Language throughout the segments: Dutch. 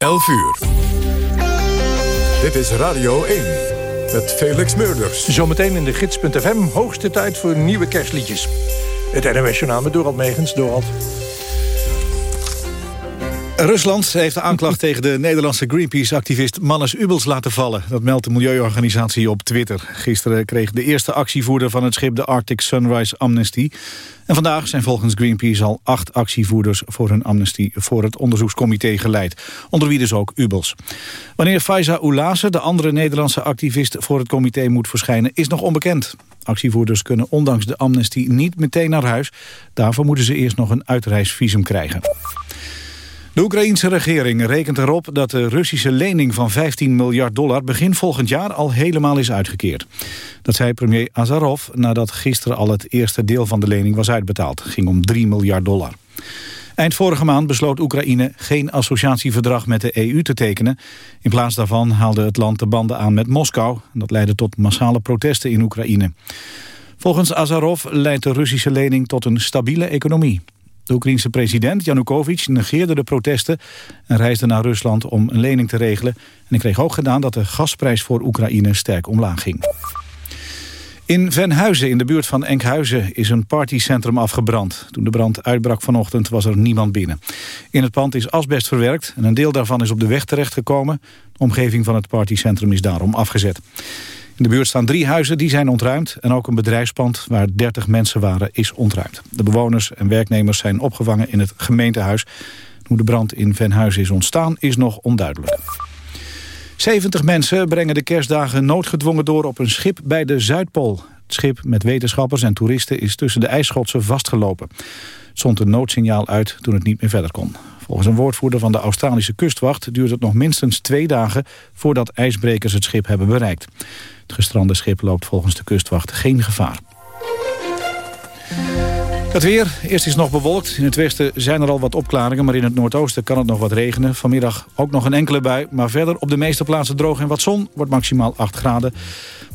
11 uur. Dit is Radio 1 met Felix Meurders. Zometeen in de gids.fm hoogste tijd voor nieuwe kerstliedjes. Het NOS Journaal met Dorald Megens. Dorald. Rusland heeft de aanklacht tegen de Nederlandse Greenpeace-activist Mannes Ubels laten vallen. Dat meldt de milieuorganisatie op Twitter. Gisteren kreeg de eerste actievoerder van het schip de Arctic Sunrise Amnesty. En vandaag zijn volgens Greenpeace al acht actievoerders voor hun amnesty voor het onderzoekscomité geleid. Onder wie dus ook Ubels. Wanneer Faiza Oulase, de andere Nederlandse activist voor het comité moet verschijnen, is nog onbekend. Actievoerders kunnen ondanks de amnesty niet meteen naar huis. Daarvoor moeten ze eerst nog een uitreisvisum krijgen. De Oekraïense regering rekent erop dat de Russische lening van 15 miljard dollar begin volgend jaar al helemaal is uitgekeerd. Dat zei premier Azarov nadat gisteren al het eerste deel van de lening was uitbetaald. Het ging om 3 miljard dollar. Eind vorige maand besloot Oekraïne geen associatieverdrag met de EU te tekenen. In plaats daarvan haalde het land de banden aan met Moskou. Dat leidde tot massale protesten in Oekraïne. Volgens Azarov leidt de Russische lening tot een stabiele economie. De Oekraïense president Janukovic negeerde de protesten... en reisde naar Rusland om een lening te regelen. En hij kreeg ook gedaan dat de gasprijs voor Oekraïne sterk omlaag ging. In Venhuizen, in de buurt van Enkhuizen, is een partycentrum afgebrand. Toen de brand uitbrak vanochtend was er niemand binnen. In het pand is asbest verwerkt en een deel daarvan is op de weg terechtgekomen. De omgeving van het partycentrum is daarom afgezet. In de buurt staan drie huizen, die zijn ontruimd. En ook een bedrijfspand waar 30 mensen waren is ontruimd. De bewoners en werknemers zijn opgevangen in het gemeentehuis. Hoe de brand in Venhuizen is ontstaan is nog onduidelijk. 70 mensen brengen de kerstdagen noodgedwongen door op een schip bij de Zuidpool. Het schip met wetenschappers en toeristen is tussen de ijsschotsen vastgelopen. Het zond een noodsignaal uit toen het niet meer verder kon. Volgens een woordvoerder van de Australische kustwacht duurt het nog minstens twee dagen voordat ijsbrekers het schip hebben bereikt. Het gestrande schip loopt volgens de kustwacht geen gevaar. Het weer. Eerst is nog bewolkt. In het westen zijn er al wat opklaringen, maar in het noordoosten kan het nog wat regenen. Vanmiddag ook nog een enkele bui, maar verder op de meeste plaatsen droog en wat zon. Wordt maximaal 8 graden.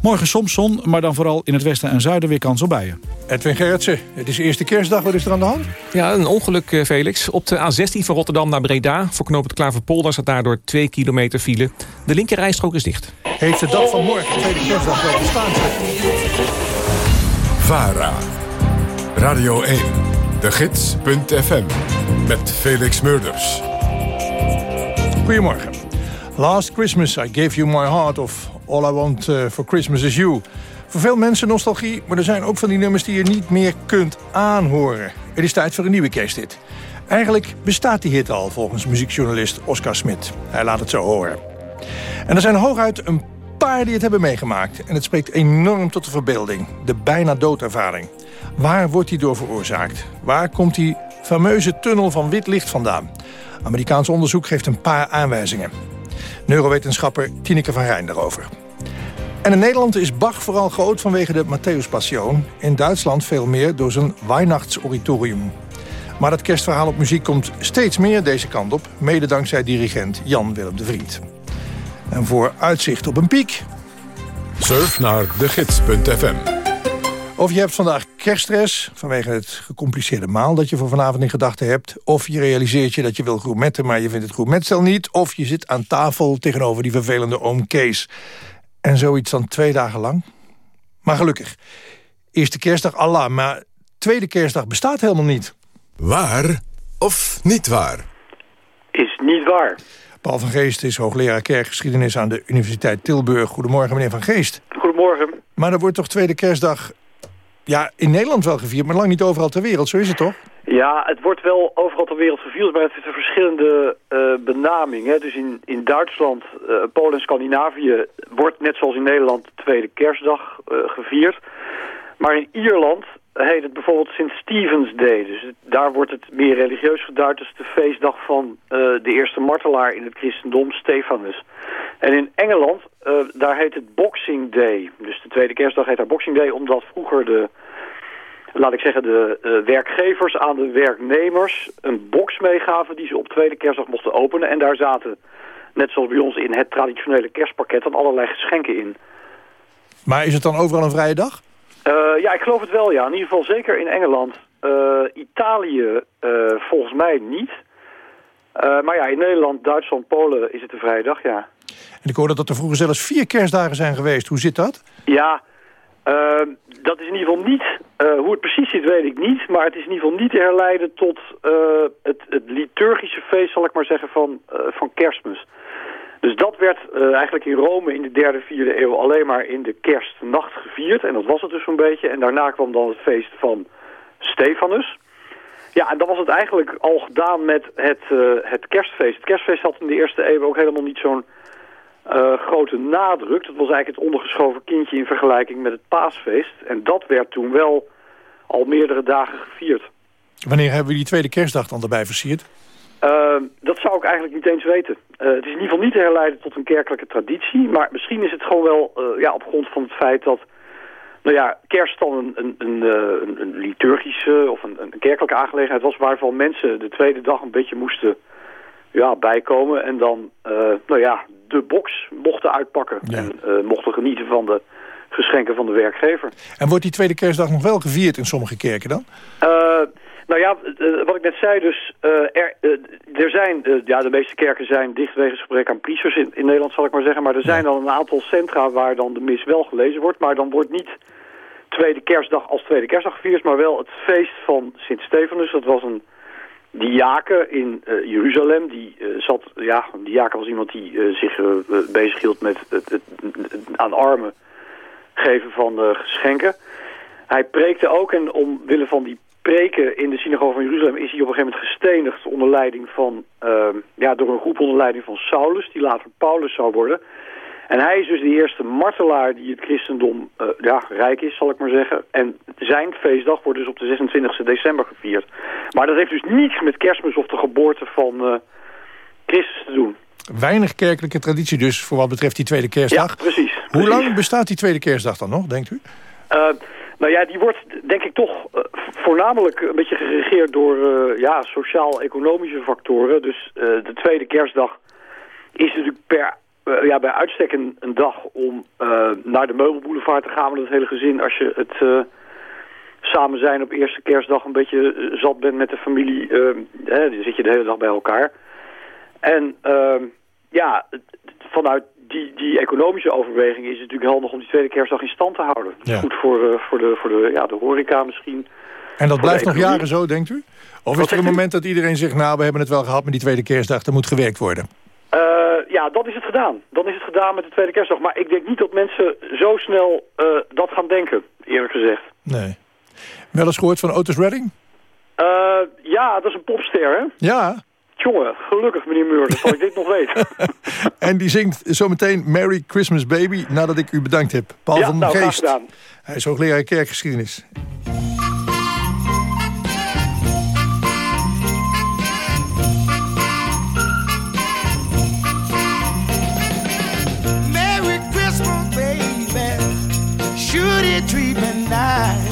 Morgen soms zon, maar dan vooral in het westen en zuiden weer kans op buien. Edwin Gerritsen, het is eerste kerstdag. Wat is er aan de hand? Ja, een ongeluk, eh, Felix. Op de A16 van Rotterdam naar Breda. Voor knoop het Klaverpolder staat daardoor 2 kilometer file. De linkerrijstrook is dicht. Heeft de dag van morgen, tweede kerstdag, wel bestaan? VARA. Radio 1. De Gids.fm. Met Felix Meurders. Goedemorgen. Last Christmas I gave you my heart of All I Want uh, for Christmas is You. Voor veel mensen nostalgie, maar er zijn ook van die nummers die je niet meer kunt aanhoren. Het is tijd voor een nieuwe kersthit. Eigenlijk bestaat die hit al, volgens muziekjournalist Oscar Smit. Hij laat het zo horen. En er zijn hooguit een paar die het hebben meegemaakt. En het spreekt enorm tot de verbeelding. De bijna doodervaring. Waar wordt die door veroorzaakt? Waar komt die fameuze tunnel van wit licht vandaan? Amerikaans onderzoek geeft een paar aanwijzingen. Neurowetenschapper Tineke van Rijn daarover. En in Nederland is Bach vooral groot vanwege de Matthäus In Duitsland veel meer door zijn Weihnachtsoratorium. Maar het kerstverhaal op muziek komt steeds meer deze kant op... mede dankzij dirigent Jan Willem de Vriend. En voor uitzicht op een piek... Surf naar degids.fm of je hebt vandaag kerststress vanwege het gecompliceerde maal dat je voor vanavond in gedachten hebt. Of je realiseert je dat je wil gourmetten, maar je vindt het gourmetstel niet. Of je zit aan tafel tegenover die vervelende oom Kees. En zoiets dan twee dagen lang. Maar gelukkig, eerste kerstdag Allah, maar tweede kerstdag bestaat helemaal niet. Waar of niet waar? Is niet waar. Paul van Geest is hoogleraar kerkgeschiedenis aan de Universiteit Tilburg. Goedemorgen, meneer van Geest. Goedemorgen. Maar er wordt toch tweede kerstdag ja, in Nederland wel gevierd, maar lang niet overal ter wereld. Zo is het toch? Ja, het wordt wel overal ter wereld gevierd, maar het heeft een verschillende uh, benaming. Hè. Dus in, in Duitsland, uh, Polen en Scandinavië wordt net zoals in Nederland de tweede kerstdag uh, gevierd. Maar in Ierland heet het bijvoorbeeld Sint Stephen's Day. Dus daar wordt het meer religieus geduid. Dus de feestdag van de eerste martelaar in het christendom, Stefanus. En in Engeland, uh, daar heet het Boxing Day. Dus de tweede kerstdag heet daar Boxing Day, omdat vroeger de, laat ik zeggen, de uh, werkgevers aan de werknemers een box meegaven die ze op tweede kerstdag mochten openen. En daar zaten, net zoals bij ons in het traditionele kerstpakket, dan allerlei geschenken in. Maar is het dan overal een vrije dag? Uh, ja, ik geloof het wel, ja. In ieder geval zeker in Engeland. Italië volgens mij niet. maar ja, in Nederland, Duitsland, Polen is het een vrije dag, ja. En ik hoorde dat er vroeger zelfs vier kerstdagen zijn geweest. Hoe zit dat? Ja, Ehm, dat is in ieder geval niet, hoe het precies zit weet ik niet, maar het is in ieder geval niet te herleiden tot het, het, liturgische feest, zal ik maar zeggen, van, van kerstmis. Dus dat werd eigenlijk in Rome in de derde, vierde eeuw alleen maar in de kerstnacht gevierd. En dat was het dus zo'n beetje. En daarna kwam dan het feest van Stefanus. Ja, en dan was het eigenlijk al gedaan met het, het kerstfeest. Het kerstfeest had in de eerste eeuw ook helemaal niet zo'n uh, grote nadruk. Dat was eigenlijk het ondergeschoven kindje in vergelijking met het paasfeest. En dat werd toen wel al meerdere dagen gevierd. Wanneer hebben we die tweede kerstdag dan erbij versierd? Uh, dat zou ik eigenlijk niet eens weten. Uh, het is in ieder geval niet te herleiden tot een kerkelijke traditie. Maar misschien is het gewoon wel ja, op grond van het feit dat... Nou ja, kerst dan een, een, een, een liturgische of een, een kerkelijke aangelegenheid was... waarvan mensen de tweede dag een beetje moesten ja, bijkomen. En dan, nou ja, de box mochten uitpakken. En mochten genieten van de geschenken van de werkgever. En wordt die tweede kerstdag nog wel gevierd in sommige kerken dan? Nou ja, uh, wat ik net zei, dus er, er zijn, ja, de meeste kerken zijn dicht wegens gebrek aan priesters in, in, Nederland, zal ik maar zeggen. Maar er zijn dan een aantal centra waar dan de mis wel gelezen wordt. Maar dan wordt niet tweede kerstdag als tweede kerstdag gevierd, maar wel het feest van Sint Stefanus. Dat was een diaken in uh, Jeruzalem, die uh, zat, ja, diaken was iemand die uh, zich bezig hield met het, het, aan armen geven van geschenken. Hij preekte ook en omwille van die preken in de synagoge van Jeruzalem is hij op een gegeven moment gestenigd onder leiding van, ja, door een groep onder leiding van Saulus, die later Paulus zou worden. En hij is dus de eerste martelaar die het christendom uh, ja, rijk is, zal ik maar zeggen. En zijn feestdag wordt dus op de 26 december gevierd. Maar dat heeft dus niets met kerstmis of de geboorte van uh, Christus te doen. Weinig kerkelijke traditie dus voor wat betreft die tweede kerstdag. Ja, precies. Hoe lang bestaat die tweede kerstdag dan nog, denkt u? Nou ja, die wordt denk ik toch uh, voornamelijk een beetje geregeerd door uh, ja, sociaal-economische factoren. Dus de tweede kerstdag is natuurlijk per ja, bij uitstek een, dag om naar de meubelboulevard te gaan met het hele gezin. Als je het samen zijn op eerste kerstdag een beetje zat bent met de familie, hè, dan zit je de hele dag bij elkaar. En ja, vanuit die, die economische overweging is het natuurlijk handig om die tweede kerstdag in stand te houden. Ja. Goed voor, voor, de, voor de, ja, de horeca misschien. En dat blijft nog jaren zo, denkt u? Of is er een moment dat iedereen zegt, nou, we hebben het wel gehad met die tweede kerstdag, er moet gewerkt worden? Uh, ja, dan is het gedaan. Dan is het gedaan met de tweede kerstdag. Maar ik denk niet dat mensen zo snel uh, dat gaan denken, eerlijk gezegd. Nee. Wel eens gehoord van Otis Redding? Ja, dat is een popster, hè? Ja. Jongen, gelukkig meneer Meur, dat zal ik dit nog weten. en die zingt zometeen Merry Christmas Baby nadat ik u bedankt heb. Paul ja, van nou, Geest. Gedaan. Hij is hoogleraar kerkgeschiedenis. treat me nice.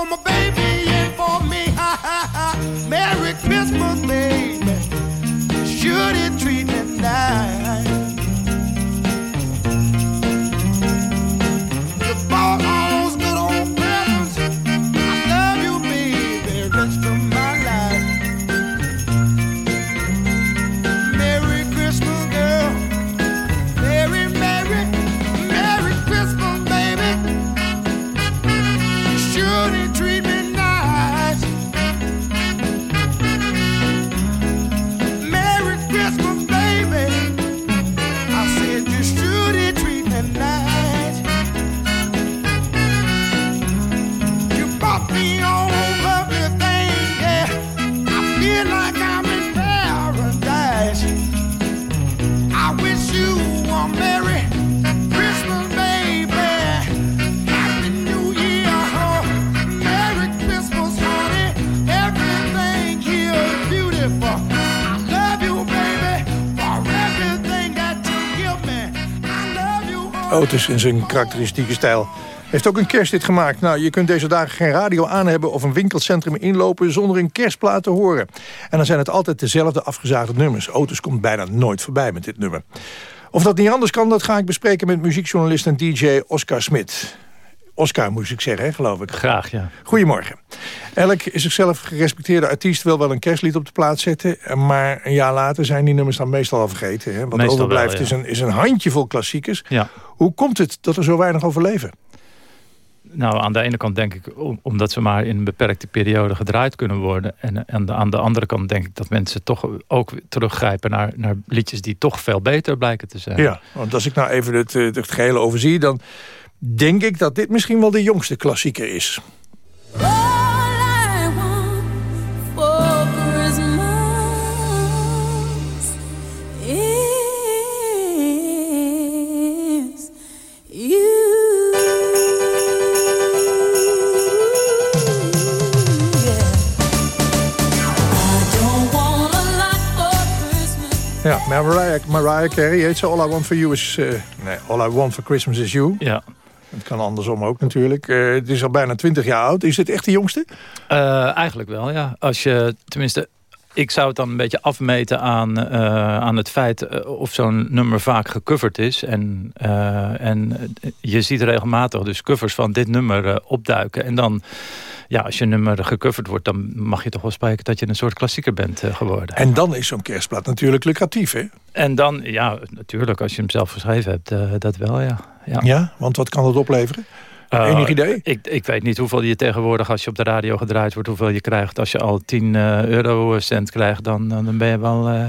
For my baby In zijn karakteristieke stijl. Heeft ook een kersthit gemaakt. Nou, je kunt deze dagen geen radio aan hebben of een winkelcentrum inlopen zonder een kerstplaat te horen. En dan zijn het altijd dezelfde afgezaagde nummers. Otis komt bijna nooit voorbij met dit nummer. Of dat niet anders kan, dat ga ik bespreken met muziekjournalist en DJ Oscar Smit. Oscar moest ik zeggen, hè, geloof ik. Graag, ja. Goedemorgen. Elk zichzelf gerespecteerde artiest wil wel een kerstlied op de plaats zetten... maar een jaar later zijn die nummers dan meestal al vergeten. Hè? Wat Meestal overblijft wel, ja. is, een, is een handjevol klassiekers. Ja. Hoe komt het dat er zo weinig overleven? Nou, aan de ene kant denk ik om- omdat ze maar in een beperkte periode gedraaid kunnen worden. En, en aan de andere kant denk ik dat mensen toch ook teruggrijpen naar, naar liedjes die toch veel beter blijken te zijn. Ja, want als ik nou even het, het gehele overzie... dan denk ik dat dit misschien wel de jongste klassieker is. All I want for Christmas is you. Yeah. I don't want a lot for Christmas. Ja, Mariah, Mariah Carey heet ze. All I Want For You is... eh, nee, All I Want For Christmas Is You. Ja. Het kan andersom ook natuurlijk. Eh, het is al bijna 20 jaar oud. Is dit echt de jongste? Eh, eigenlijk wel, ja. Als je, tenminste, ik zou het dan een beetje afmeten aan, eh, aan het feit of zo'n nummer vaak gecoverd is. En, en je ziet regelmatig dus covers van dit nummer opduiken. En dan, ja, als je nummer gecoverd wordt, dan mag je toch wel spreken dat je een soort klassieker bent geworden. En dan is zo'n kerstplaat natuurlijk lucratief, hè? En dan, ja, natuurlijk, als je hem zelf geschreven hebt, dat wel, ja. Ja. Ja, want wat kan dat opleveren? Eh, Enig idee? Ik, ik weet niet hoeveel je tegenwoordig, als je op de radio gedraaid wordt, hoeveel je krijgt. Als je al 10 eh, eurocent krijgt, dan, dan ben je wel, eh,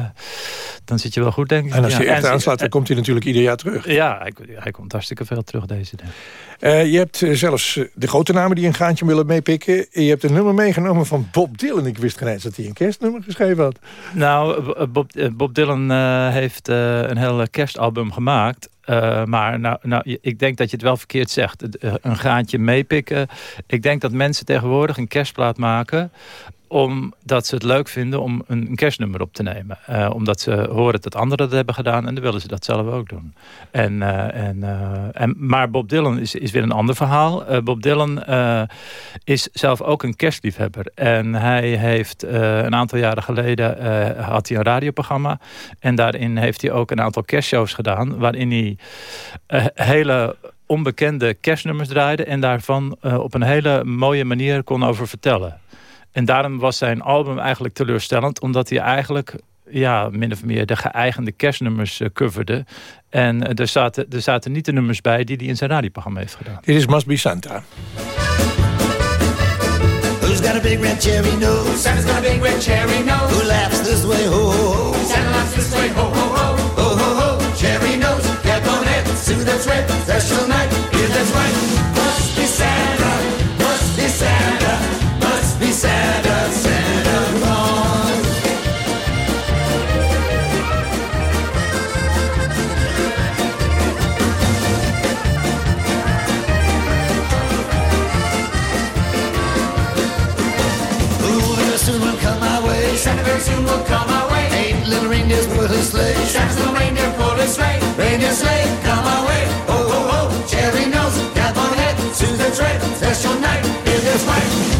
dan zit je wel goed, denk ik. En als je Ja, echt aanslaat, dan komt hij natuurlijk ieder jaar terug. Ja, hij, hij komt hartstikke veel terug deze dag. Eh, je hebt eh, zelfs eh, de grote namen die een gaantje willen meepikken. Je hebt een nummer meegenomen van Bob Dylan. Ik wist geen eens dat hij een kerstnummer geschreven had. Nou, Bob, eh, Bob Dylan eh, heeft eh, een heel kerstalbum gemaakt. Eh, maar nou, nou, ik denk dat je het wel verkeerd zegt. Eh, Een gaatje meepikken. Ik denk dat mensen tegenwoordig een kerstplaat maken omdat ze het leuk vinden om een, kerstnummer op te nemen. Eh, omdat ze horen dat anderen dat hebben gedaan en dan willen ze dat zelf ook doen. En, eh, en, eh, en, maar Bob Dylan is, is weer een ander verhaal. Bob Dylan is zelf ook een kerstliefhebber. En hij heeft een aantal jaren geleden had hij een radioprogramma. En daarin heeft hij ook een aantal kerstshows gedaan. Waarin hij hele onbekende kerstnummers draaide. En daarvan op een hele mooie manier kon over vertellen. En daarom was zijn album eigenlijk teleurstellend. Omdat hij eigenlijk ja, min of meer de geëigende kerstnummers eh, coverde. En eh, er, zaten, er zaten niet de nummers bij die hij in zijn radioprogramma heeft gedaan. Dit is Must Be Santa. Who's got a big red cherry nose? Santa's got a big red cherry nose. Who laughs this way? Ho, ho, ho. Santa laughs this way, ho, ho, ho. Ho, ho, ho. Cherry nose, cap on head, suit that's red, special night, yeah, that's right. That's red, special night, yeah, that's right.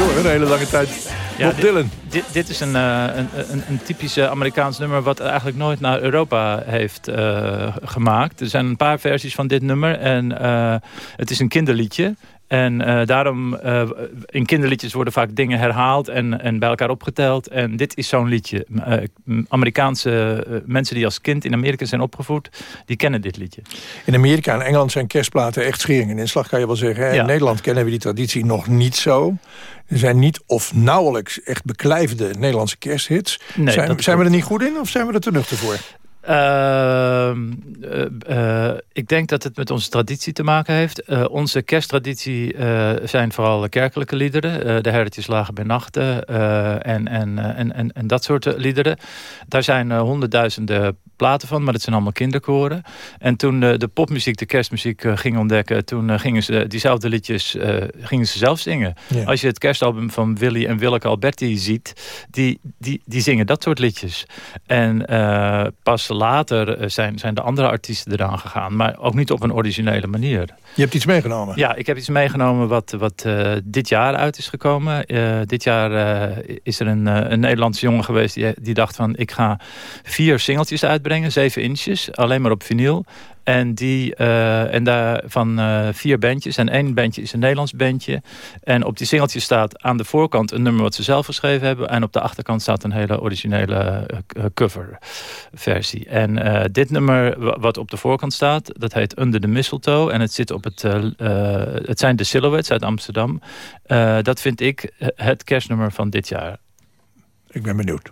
Door, een hele lange tijd. Ja, Bob dit- Dylan. Dit, dit is een, eh, een, een, een typisch eh, Amerikaans nummer... wat eigenlijk nooit naar Europa heeft eh, gemaakt. Er zijn een paar versies van dit nummer. En het is een kinderliedje. En eh, daarom, eh, in kinderliedjes worden vaak dingen herhaald en, en bij elkaar opgeteld. En dit is zo'n liedje. Eh, Amerikaanse mensen die als kind in Amerika zijn opgevoed, die kennen dit liedje. In Amerika en Engeland zijn kerstplaten echt schering en inslag, kan je wel zeggen. Ja. In Nederland kennen we die traditie nog niet zo. Er zijn niet of nauwelijks echt beklijvende Nederlandse kersthits. Nee, zijn zijn we er niet goed in of zijn we er te nuchter voor? Eh, ik denk dat het met onze traditie te maken heeft. Eh, onze kersttraditie eh, zijn vooral kerkelijke liederen. Eh, de herretjes lagen bij nachten en, en, en, en, en dat soort liederen. Daar zijn honderdduizenden platen van, maar dat zijn allemaal kinderkoren. En toen de popmuziek, de kerstmuziek ging ontdekken... toen gingen ze diezelfde liedjes gingen ze zelf zingen. Als je het kerstalbum van Willy en Willeke Alberti ziet... die, die, die zingen dat soort liedjes. En pas later zijn, zijn de andere artiesten eraan gegaan. Maar ook niet op een originele manier. Je hebt iets meegenomen? Ja, ik heb iets meegenomen wat, wat uh, dit jaar uit is gekomen. Uh, dit jaar uh, is er een, een Nederlandse jongen geweest die, die dacht van... ik ga vier singeltjes uitbrengen, zeven inches, alleen maar op vinyl. En, die, uh, en daarvan uh, vier bandjes. En één bandje is een Nederlands bandje. En op die singeltjes staat aan de voorkant een nummer wat ze zelf geschreven hebben. En op de achterkant staat een hele originele uh, coverversie. En dit nummer wat op de voorkant staat, dat heet Under the Mistletoe. En het, zit op het, het zijn de Silhouettes uit Amsterdam. dat vind ik het kerstnummer van dit jaar. Ik ben benieuwd.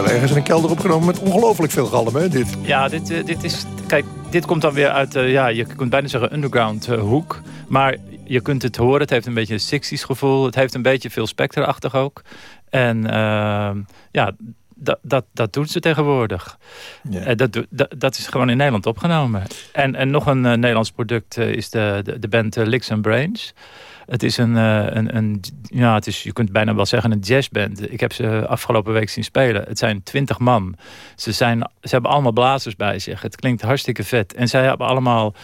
Ergens in een kelder opgenomen met ongelooflijk veel galm, hè, dit? Ja, dit, uh, dit is... Kijk, dit komt dan weer uit, uh, ja, je kunt bijna zeggen underground uh, hoek. Maar je kunt het horen, het heeft een beetje een 60s gevoel. Het heeft een beetje veel specterachtig ook. En ehm, ja, dat, dat, dat doen ze tegenwoordig. Ja. dat, dat, dat, is gewoon in Nederland opgenomen. En, en nog een Nederlands product is de, de, de band Licks and Brains... Het is een, eh, een, een, ja, het is, je kunt bijna wel zeggen een jazzband. Ik heb ze afgelopen week zien spelen. Het zijn twintig man. Ze, zijn, ze hebben allemaal blazers bij zich. Het klinkt hartstikke vet. En zij hebben allemaal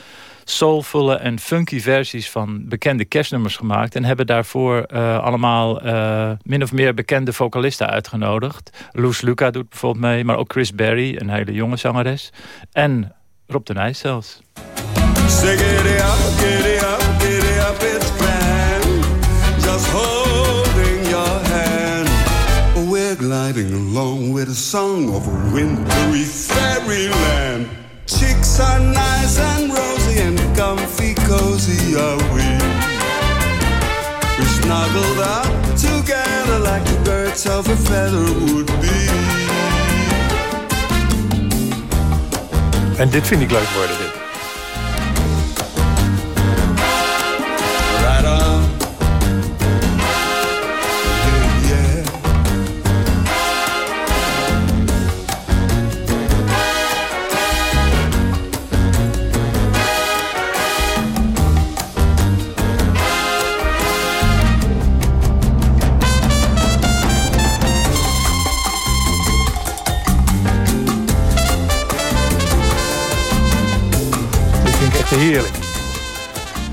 soulvolle en funky versies van bekende kerstnummers gemaakt. En hebben daarvoor uh, allemaal uh, min of meer bekende vocalisten uitgenodigd. Loes Luca doet bijvoorbeeld mee, maar ook Chris Berry, een hele jonge zangeres. En Rob de Nijs zelfs. Gliding along with a song of a wintry fairyland. Chicks are nice and rosy and comfy cozy are we. We snuggled up together like the birds of a feather would be. En dit vind ik leuk worden, dit. Heerlijk.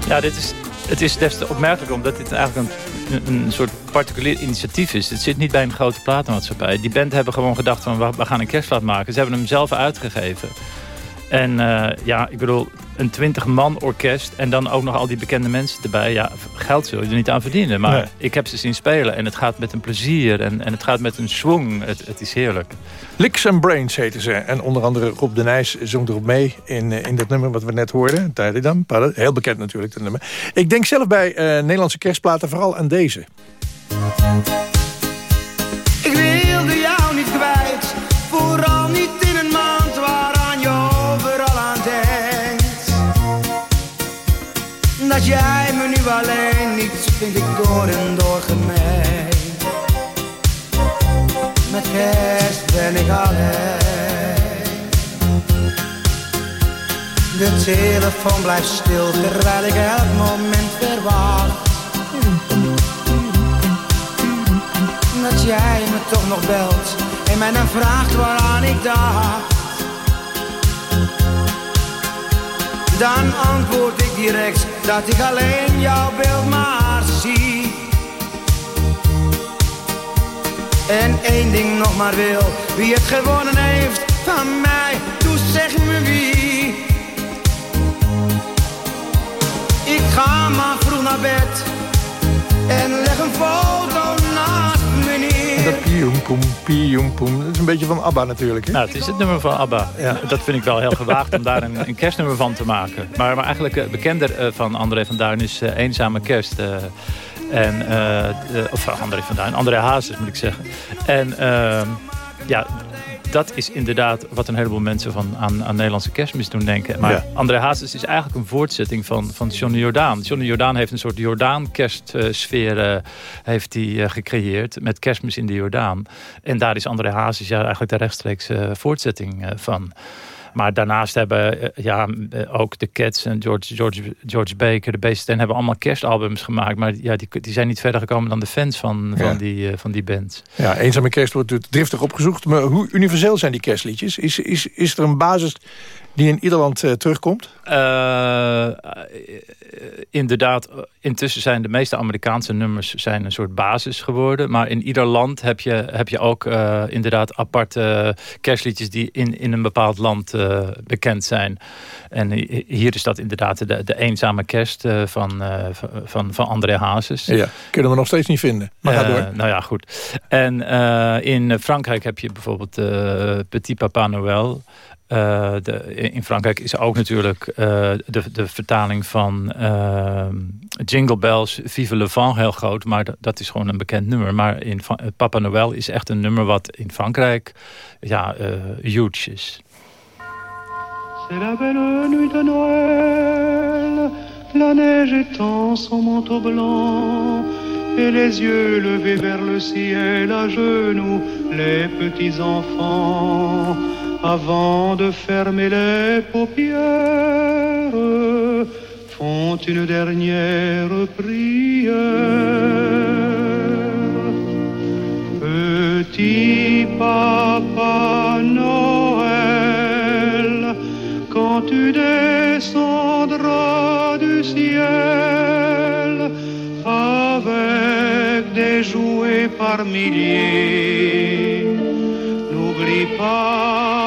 Ja, dit is, het is des te opmerkelijker omdat dit eigenlijk een, een, soort particulier initiatief is. Het zit niet bij een grote platenmaatschappij. Die band hebben gewoon gedacht van we gaan een kerstplaat maken. Ze hebben hem zelf uitgegeven. En uh, ja, ik bedoel, een 20-man orkest en dan ook nog al die bekende mensen erbij. Ja, geld zul je er niet aan verdienen. Maar nee. ik heb ze zien spelen en het gaat met een plezier en, en het gaat met een swing. Het, het is heerlijk. Licks and Brains heten ze. En onder andere Rob de Nijs zong erop mee in, eh, in dat nummer wat we net hoorden. Tijdidam. Heel bekend natuurlijk, dat nummer. Ik denk zelf bij uh, Nederlandse kerstplaten vooral aan deze. vind ik door en door gemeen. Met kerst ben ik alleen. De telefoon blijft stil terwijl ik elk moment verwacht. Dat jij me toch nog belt en mij dan vraagt waaraan ik dacht. Dan antwoord ik direct dat ik alleen jouw beeld maak. En één ding nog maar wil, wie het gewonnen heeft van mij, doe zeg me wie. Ik ga maar vroeg naar bed en leg een foto. Dat pioem, poem, pioem, poem. Dat is een beetje van ABBA natuurlijk. Hè? Nou, het is het nummer van ABBA. Dat vind ik wel heel gewaagd om daar een, een kerstnummer van te maken. Maar, maar eigenlijk eh, bekender eh, van André van Duin is eh, Eenzame Kerst. eh, en, of André van Duin, André Hazes moet ik zeggen. En ehm, ja, dat is inderdaad wat een heleboel mensen van, aan, aan Nederlandse kerstmis doen denken. Maar Ja. André Hazes is eigenlijk een voortzetting van, van Johnny Jordaan. Johnny Jordaan heeft een soort Jordaan-kerstsfeer eh, heeft hij, eh, gecreëerd. Met kerstmis in de Jordaan. En daar is André Hazes ja, eigenlijk de rechtstreeks eh, voortzetting van. Maar daarnaast hebben eh, ja, eh, ook de Cats en George, George, George Baker, de Beast Ten hebben allemaal kerstalbums gemaakt. Maar ja, die, die zijn niet verder gekomen dan de fans van, van, die, eh, van die bands. Ja, Eenzame Kerst wordt natuurlijk driftig opgezocht. Maar hoe universeel zijn die kerstliedjes? Is, is, is er een basis die in ieder land eh, terugkomt? Eh, inderdaad, intussen zijn de meeste Amerikaanse nummers zijn een soort basis geworden. Maar in ieder land heb je, heb je ook eh, inderdaad aparte kerstliedjes die in, in een bepaald land eh, bekend zijn. En hi- hier is dat inderdaad de, de eenzame kerst eh, van, eh, van- van, André Hazes. Ja, kunnen we nog steeds niet vinden. Maar ga Eh, door. Nou ja, goed. En eh, in Frankrijk heb je bijvoorbeeld eh, Petit Papa Noël. Eh, de, in Frankrijk is ook natuurlijk eh, de, de vertaling van eh, Jingle Bells, Vive le Vent heel groot. Maar dat, is gewoon een bekend nummer. Maar in Papa Noël is echt een nummer wat in Frankrijk ja, huge is. C'est la belle nuit de Noël, la neige étend son manteau blanc, et les yeux levés vers le ciel à genoux, les petits enfants, avant de fermer les paupières, font une dernière prière. Petit papa Noël, quand tu descendras du ciel avec des jouets par milliers, n'oublie pas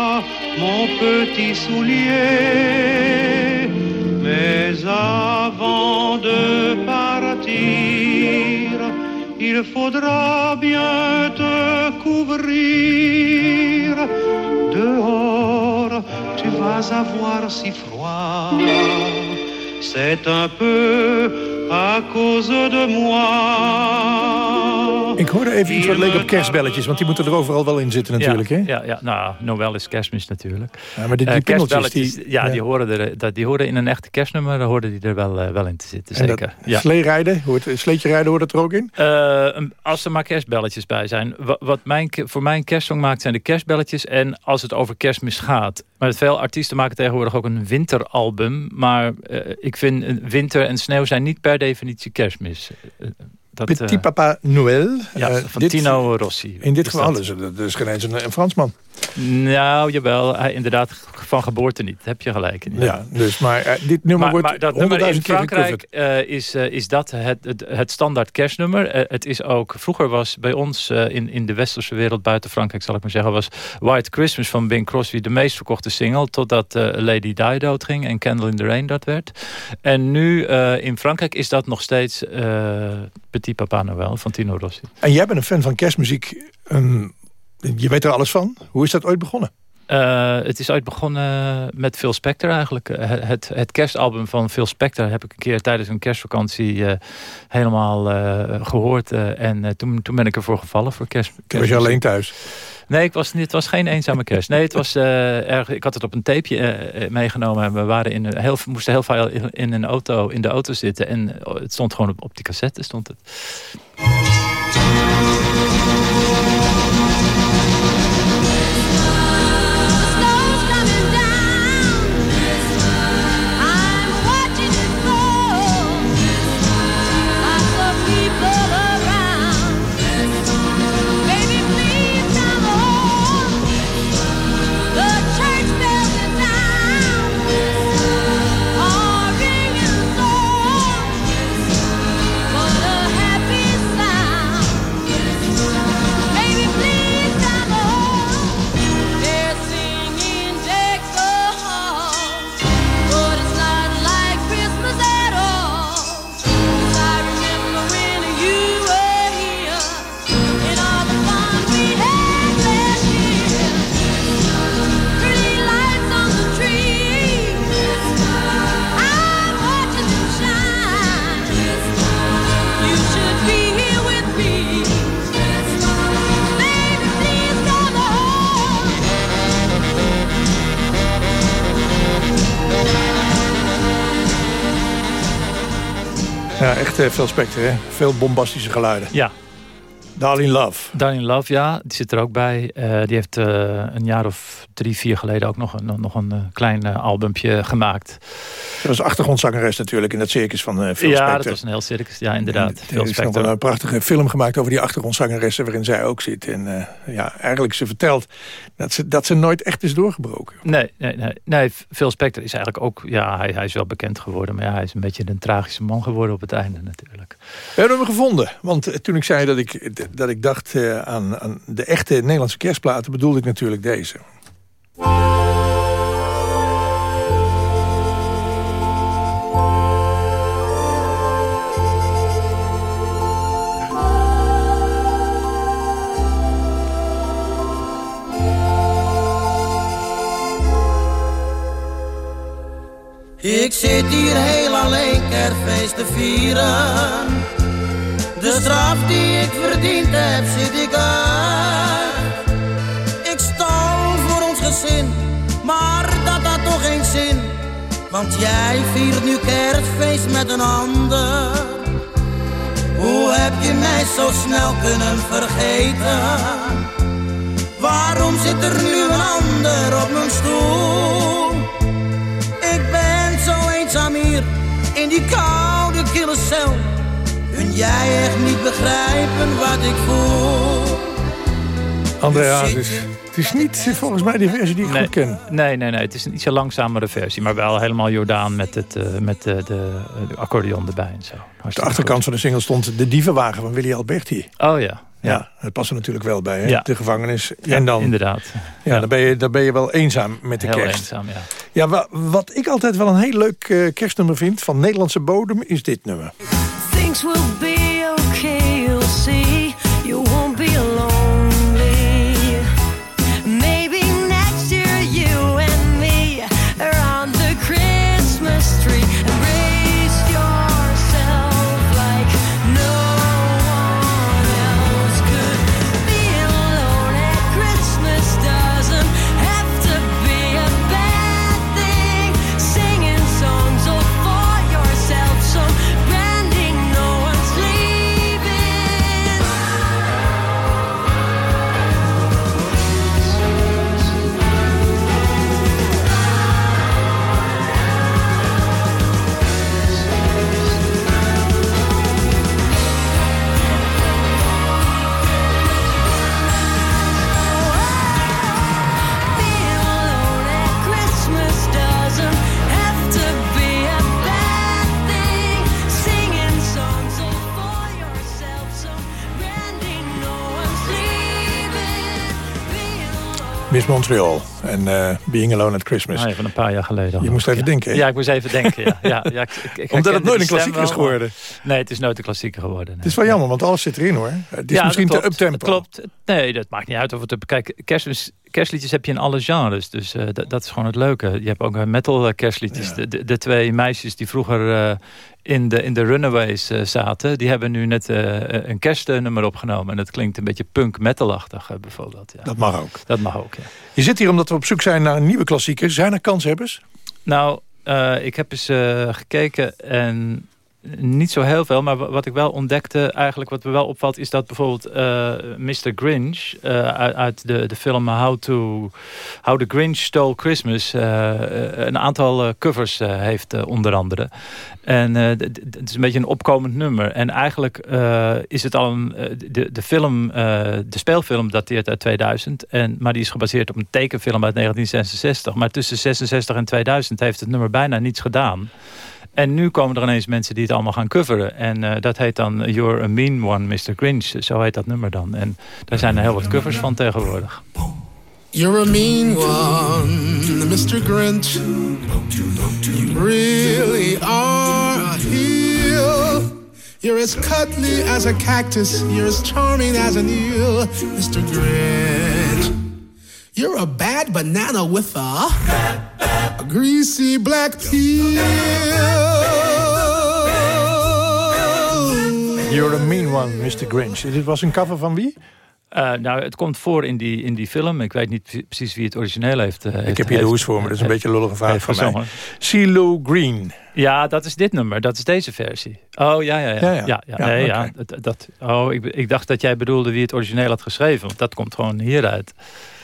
mon petit soulier. Mais avant de partir, il faudra bien te couvrir. Dehors, tu vas avoir si froid. C'est un peu à cause de moi. Ik hoorde even iets wat leek op kerstbelletjes. Want die moeten er overal wel in zitten natuurlijk. ja, hè? Ja, ja, nou, Noël is kerstmis natuurlijk. Ja, maar die, die Eh, kerstbelletjes, die, ja, Die, horen er, dat, die horen in een echte kerstnummer, daar hoorden die er wel, eh, wel in te zitten, En zeker. ja. Sleerijden, hoort, sleetje rijden hoort het er ook in? Eh, een- als er maar kerstbelletjes bij zijn. Wa- Wat mijn, voor mijn kerstsong maakt zijn de kerstbelletjes. En als het over kerstmis gaat. Maar veel artiesten maken tegenwoordig ook een winteralbum. Maar ik vind winter en sneeuw zijn niet per definitie kerstmis. Petit eh, Papa Noël. ja, Eh, van dit- Tino Rossi. In dit geval dat. is het dat is geen eens een, een Fransman. Nou, jawel. Hij, inderdaad, van geboorte niet. Heb je gelijk. in. Ja, dus, maar eh, dit nummer Maar, wordt maar dat nummer in Frankrijk eh, is, eh, is dat het, het, het standaard kerstnummer. Het is ook, vroeger was bij ons in, in de westerse wereld, buiten Frankrijk zal ik maar zeggen, was White Christmas van Bing Crosby de meest verkochte single. Totdat Lady Di doodging en Candle in the Rain dat werd. En nu in Frankrijk is dat nog steeds Petit Papa Noël van Tino Rossi. En jij bent een fan van kerstmuziek. Ehm, je weet er alles van. Hoe is dat ooit begonnen? Eh, het is ooit begonnen met Phil Spector eigenlijk. Eh, Het, het kerstalbum van Phil Spector heb ik een keer tijdens een kerstvakantie eh, helemaal eh, gehoord. eh, en toen, toen ben ik ervoor gevallen voor kerst. Was je alleen thuis. Nee, ik was, het was geen eenzame kerst. Nee, het was erg. Ik had het op een tapeje meegenomen. En we waren in een heel, moesten heel veel in, in een auto, in de auto zitten. En eh, het stond gewoon op, op die cassette. Stond het. Ja, echt eh, veel specter, hè? Veel bombastische geluiden. Ja. Darling Love. Darling Love, ja, die zit er ook bij. Eh, die heeft eh, een jaar of drie, vier geleden ook nog een, nog een eh, klein albumpje gemaakt. Dat was achtergrondzangeres natuurlijk in dat circus van Phil ja, Spector. dat was een heel circus. Ja, inderdaad. Er is nog een prachtige film gemaakt over die achtergrondzangeressen... waarin zij ook zit. En ja, eigenlijk ze vertelt dat ze, dat ze nooit echt is doorgebroken. Nee, nee, nee, nee, Phil Spector is eigenlijk ook... Ja, hij, hij is wel bekend geworden. Maar ja, hij is een beetje een tragische man geworden op het einde natuurlijk. We hebben hem gevonden. Want toen ik zei dat ik, dat ik dacht eh, aan, aan de echte Nederlandse kerstplaten... bedoelde ik natuurlijk deze. Ik zit hier heel alleen kerstfeest te vieren. De straf die ik verdiend heb, zit ik uit. Ik stal voor ons gezin, maar dat had toch geen zin. Want jij viert nu kerstfeest met een ander. Hoe heb je mij zo snel kunnen vergeten? Waarom zit er nu een ander op mijn stoel? Ik ben zo eenzaam hier in die koude kille cel. Kun jij echt niet begrijpen wat ik voel? André Hazes. Het is niet volgens mij die versie die ik Nee, goed ken. nee, nee, nee. Het is een ietsje langzamere versie. Maar wel helemaal Jordaan met, het, eh, met de, de, de accordeon erbij en zo. Op de achterkant van de single stond de dievenwagen van Willy Alberti. Oh ja. Ja, dat past er natuurlijk wel bij, hè? Ja. de gevangenis. Ja, en dan, inderdaad. Ja, Dan, ben je, dan ben je wel eenzaam met de Heel kerst. eenzaam, ja. Ja, wa- wat ik altijd wel een heel leuk eh, kerstnummer vind... van Nederlandse bodem, is dit nummer. Things will be Montreal en eh, Being Alone at Christmas. Ah, ja, van een paar jaar geleden. Je moest even denken, hè? Ja, ik moest even denken. Ja. Ja, ja, ik, ik, ik Omdat het nooit een klassieker is geworden. Nee, het is nooit een klassieker geworden. Het is wel jammer, want alles zit erin, hoor. Het is misschien te uptempo. Klopt. Nee, dat maakt niet uit of het. Kijk, kerstmis, kerstliedjes heb je in alle genres. Dus eh, dat, is gewoon het leuke. Je hebt ook eh, metal eh, kerstliedjes. De, de, de twee meisjes die vroeger in, de, in de Runaways zaten... die hebben nu net een kerstnummer opgenomen. En dat klinkt een beetje punk metalachtig eh, bijvoorbeeld. Ja. Dat mag ook. Dat mag ook, ja. Je zit hier omdat we op zoek zijn naar een nieuwe klassieker. Zijn er kanshebbers? Nou, ik heb eens gekeken en niet zo heel veel. Maar wa- wat ik wel ontdekte, eigenlijk wat me wel opvalt... is dat bijvoorbeeld eh, Mr. Grinch eh, uit, de, de film How, to, How the Grinch Stole Christmas... eh, een aantal covers heeft onder andere. En het is een beetje een opkomend nummer. En eigenlijk is het al een... de, de film, de speelfilm dateert uit 2000. En, maar die is gebaseerd op een tekenfilm uit 1966. Maar tussen 66 en 2000 heeft het nummer bijna niets gedaan. En nu komen er ineens mensen die het allemaal gaan coveren. En eh, dat heet dan You're a Mean One, Mr. Grinch. Zo heet dat nummer dan. En daar zijn er heel wat covers van tegenwoordig. You're a mean one, Mr. Grinch. You really are a heel. You're as cuddly as a cactus. You're as charming as an eel, Mr. Grinch. You're a bad banana with a, a greasy black peel. You're a mean one, Mr. Grinch. Dit was een cover van wie? Eh, nou, het komt voor in die, in die film. Ik weet niet pre- precies wie het origineel heeft. eh, Ik heeft- heb hier de hoes voor me, dat is een heeft- beetje een lullige vraag van mij. CeeLo Green. Ja, dat is dit nummer. Dat is deze versie. Oh, ja, ja, ja. Ja, ja, ja. nee, dat, oh, ik, ik dacht dat jij bedoelde wie het origineel had geschreven. Want dat komt gewoon hieruit.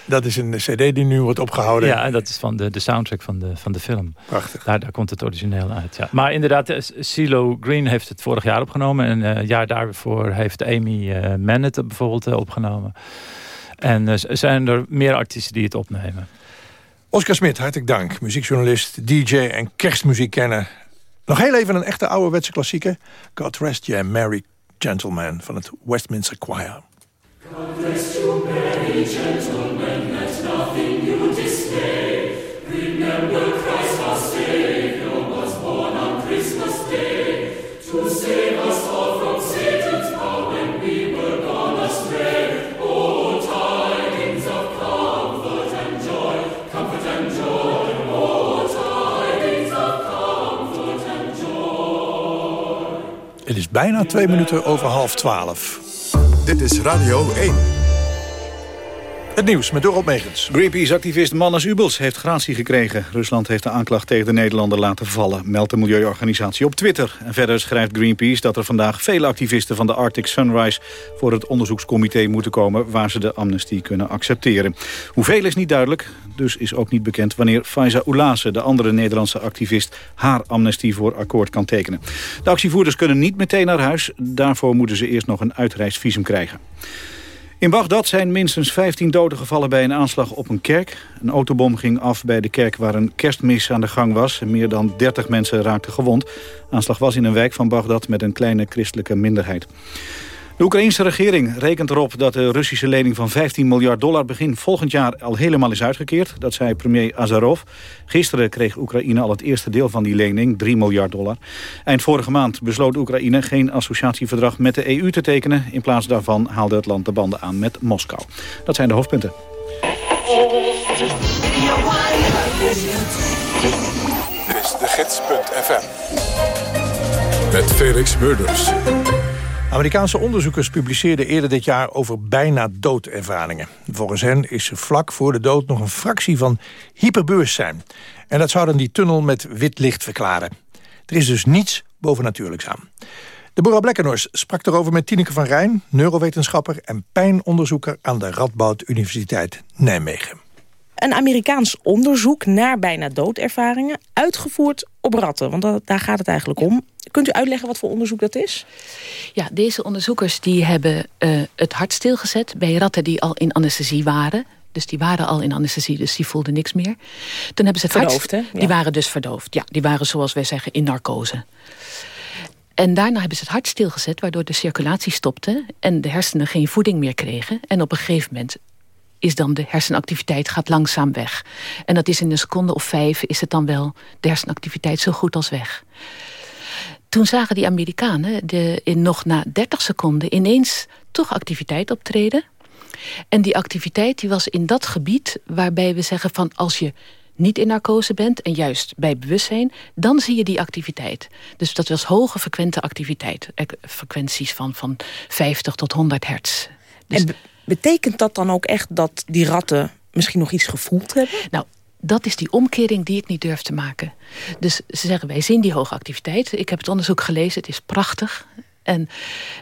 Dat is een cd die nu wordt opgehouden. Ja, en dat is van de, de soundtrack van de, van de film. Prachtig. Daar, daar komt het origineel uit, ja. Maar inderdaad, eh, CeeLo Green heeft het vorig jaar opgenomen. En eh, een jaar daarvoor heeft Amy eh Manet het bijvoorbeeld eh, opgenomen. En er zijn er meer artiesten die het opnemen. Oscar Smit, hartelijk dank. Muziekjournalist, DJ en kerstmuziekkenner. Nog heel even een echte ouderwetse klassieker. God Rest You Merry Gentleman van het Westminster Choir. Rest you merry gentlemen, Het is bijna twee minuten over half twaalf. Dit is Radio 1. Het nieuws met Dorot Megens. Greenpeace-activist Mannes Ubels heeft gratie gekregen. Rusland heeft de aanklacht tegen de Nederlander laten vallen, meldt de milieuorganisatie op Twitter. En verder schrijft Greenpeace dat er vandaag vele activisten van de Arctic Sunrise voor het onderzoekscomité moeten komen waar ze de amnestie kunnen accepteren. Hoeveel is niet duidelijk, dus is ook niet bekend wanneer Faiza Oulase, de andere Nederlandse activist, haar amnestie voor akkoord kan tekenen. De actievoerders kunnen niet meteen naar huis, daarvoor moeten ze eerst nog een uitreisvisum krijgen. In Bagdad zijn minstens 15 doden gevallen bij een aanslag op een kerk. Een autobom ging af bij de kerk waar een kerstmis aan de gang was. Meer dan 30 mensen raakten gewond. Aanslag was in een wijk van Bagdad met een kleine christelijke minderheid. De Oekraïnse regering rekent erop dat de Russische lening van 15 miljard dollar begin volgend jaar al helemaal is uitgekeerd. Dat zei premier Azarov. Gisteren kreeg Oekraïne al het eerste deel van die lening, 3 miljard dollar. Eind vorige maand besloot Oekraïne geen associatieverdrag met de EU te tekenen. In plaats daarvan haalde het land de banden aan met Moskou. Dat zijn de hoofdpunten. Dit is de gids.fm. Met Felix Murders. Amerikaanse onderzoekers publiceerden eerder dit jaar over bijna doodervaringen. Volgens hen is vlak voor de dood nog een fractie van hyperbewustzijn. En dat zou dan die tunnel met wit licht verklaren. Er is dus niets bovennatuurlijks aan. Deborah Blekkenhorst sprak erover met Tineke van Rijn... neurowetenschapper en pijnonderzoeker aan de Radboud Universiteit Nijmegen. Een Amerikaans onderzoek naar bijna doodervaringen... uitgevoerd op ratten, want dat- daar gaat het eigenlijk om. Kunt u uitleggen wat voor onderzoek dat is? Ja, deze onderzoekers die hebben eh, het hart stilgezet bij ratten die al in anesthesie waren. Dus die waren al in anesthesie, dus die voelden niks meer. Toen hebben ze het Verdoofd, hè? hart... Ja. Die waren dus verdoofd. Ja, die waren zoals wij zeggen in narcose. En daarna hebben ze het hart stilgezet, waardoor de circulatie stopte... en de hersenen geen voeding meer kregen. En op een gegeven moment is dan de hersenactiviteit gaat langzaam weg. En dat is in een seconde of vijf is het dan wel de hersenactiviteit zo goed als weg. Toen zagen die Amerikanen de, in nog na 30 seconden ineens toch activiteit optreden. En die activiteit die was in dat gebied waarbij we zeggen van als je niet in narcose bent en juist bij bewustzijn, dan zie je die activiteit. Dus dat was hoge frequente activiteit. Eh, Frequenties van, van 50 tot 100 hertz. Dus En betekent dat dan ook echt dat die ratten misschien nog iets gevoeld hebben? Nou, dat is die omkering die ik niet durf te maken. Dus ze zeggen, wij zien die hoge activiteit. Ik heb het onderzoek gelezen, het is prachtig. En,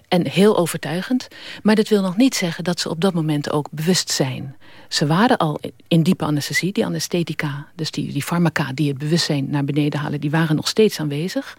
en heel overtuigend. Maar dat wil nog niet zeggen dat ze op dat moment ook bewust zijn. Ze waren al in diepe anesthesie, die anesthetica, dus die, die farmaca die het bewustzijn naar beneden halen, die waren nog steeds aanwezig.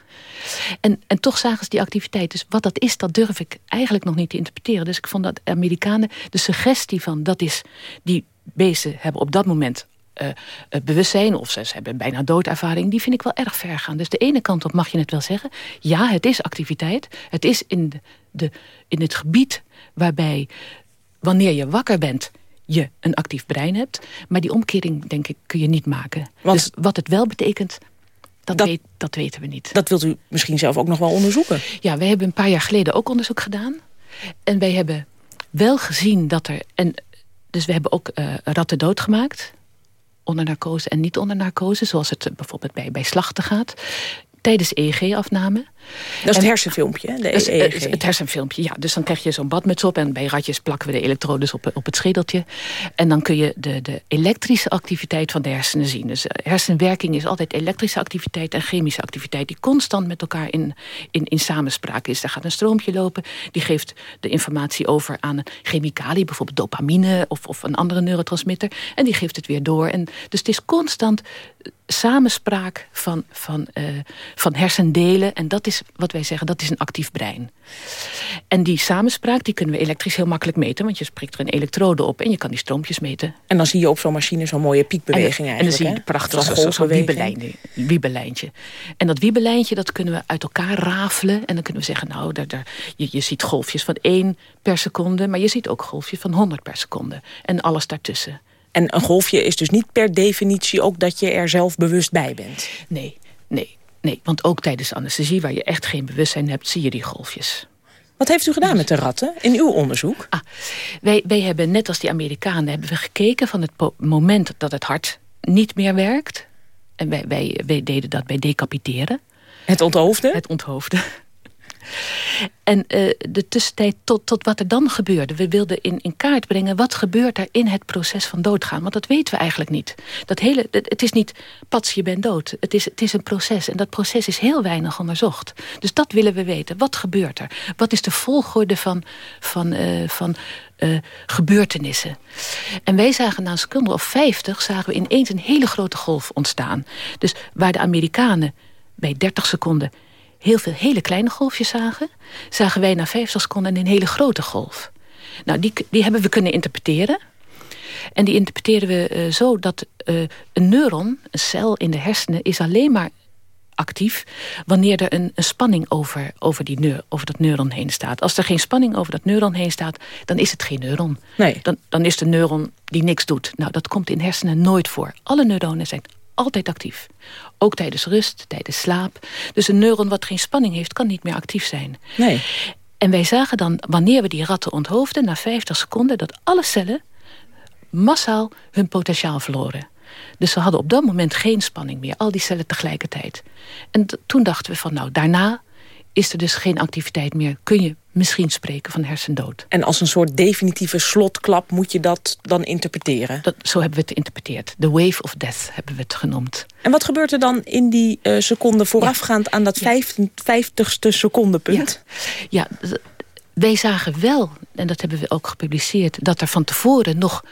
En, en toch zagen ze die activiteit. Dus wat dat is, dat durf ik eigenlijk nog niet te interpreteren. Dus ik vond dat Amerikanen, de suggestie van dat is, die beesten hebben op dat moment eh, eh, bewustzijn of ze, ze hebben bijna doodervaring, die vind ik wel erg ver gaan. Dus de ene kant op mag je het wel zeggen. Ja, het is activiteit. Het is in, de, de, in het gebied waarbij wanneer je wakker bent je een actief brein hebt. Maar die omkering, denk ik, kun je niet maken. dus wat het wel betekent, dat, weet, dat weten we niet. Dat wilt u misschien zelf ook nog wel onderzoeken? Ja, wij hebben een paar jaar geleden ook onderzoek gedaan. En wij hebben wel gezien dat er... En, dus we hebben ook eh, ratten doodgemaakt. Onder narcose en niet onder narcose. Zoals het bijvoorbeeld bij, bij slachten gaat. Tijdens EEG-afname. Dat is het hersenfilmpje, hè, de eh, EEG. Het hersenfilmpje, ja. Dus dan krijg je zo'n badmuts op... en bij ratjes plakken we de elektrodes op, op het schedeltje. En dan kun je de, de elektrische activiteit van de hersenen zien. Dus eh, hersenwerking is altijd elektrische activiteit en chemische activiteit... die constant met elkaar in, in, in samenspraak is. Daar gaat een stroompje lopen, die geeft de informatie over aan een chemicaliën... bijvoorbeeld dopamine of, of een andere neurotransmitter... en die geeft het weer door. En, dus het is constant eh, samenspraak van, van, eh, van hersendelen. En dat is wat wij zeggen, dat is een actief brein. En die samenspraak die kunnen we elektrisch heel makkelijk meten... want je spreekt er een elektrode op en je kan die stroompjes meten. En dan zie je op zo'n machine zo'n mooie piekbeweging en, en dan zie je prachtige Zo'n wiebelijntje. En dat wiebelijntje dat kunnen we uit elkaar rafelen. En dan kunnen we zeggen, nou, daar, daar, je, je ziet golfjes van 1 per seconde... maar je ziet ook golfjes van 100 per seconde. En alles daartussen. En een golfje is dus niet per definitie ook dat je er zelf bewust bij bent. Nee, nee, nee. Want ook tijdens anesthesie, waar je echt geen bewustzijn hebt... zie je die golfjes. Wat heeft u gedaan met de ratten in uw onderzoek? Ah, wij, wij hebben, net als die Amerikanen, hebben we gekeken van het moment dat het hart niet meer werkt. En wij, wij, wij deden dat bij decapiteren. Het onthoofden? Het onthoofden. En eh, de tussentijd tot, tot wat er dan gebeurde. We wilden in, in kaart brengen wat gebeurt er in het proces van doodgaan. Want dat weten we eigenlijk niet. Dat hele, het, is niet, pats, je bent dood. Het is, het is een proces. En dat proces is heel weinig onderzocht. Dus dat willen we weten. Wat gebeurt er? Wat is de volgorde van, van, eh, van eh, gebeurtenissen? En wij zagen na een seconde of 50... zagen we ineens een hele grote golf ontstaan. Dus waar de Amerikanen bij 30 seconden heel veel hele kleine golfjes zagen... zagen wij na 50 seconden een hele grote golf. Nou, die, die hebben we kunnen interpreteren. En die interpreteren we eh, zo dat eh, een neuron, een cel in de hersenen... is alleen maar actief wanneer er een, een spanning over, over, die neur, over dat neuron heen staat. Als er geen spanning over dat neuron heen staat, dan is het geen neuron. Nee. Dan, dan is een neuron die niks doet. Nou, dat komt in hersenen nooit voor. Alle neuronen zijn altijd actief. Ook tijdens rust, tijdens slaap. Dus een neuron wat geen spanning heeft, kan niet meer actief zijn. Nee. En wij zagen dan, wanneer we die ratten onthoofden... na 50 seconden, dat alle cellen massaal hun potentiaal verloren. Dus ze hadden op dat moment geen spanning meer. Al die cellen tegelijkertijd. En toen dachten we van, nou, daarna is er dus geen activiteit meer. Kun je misschien spreken van hersendood. En als een soort definitieve slotklap moet je dat dan interpreteren? Dat, zo hebben we het geïnterpreteerd. The wave of death hebben we het genoemd. En wat gebeurt er dan in die eh seconde voorafgaand aan dat vijftigste secondepunt? Ja, d- wij zagen wel, en dat hebben we ook gepubliceerd... dat er van tevoren nog,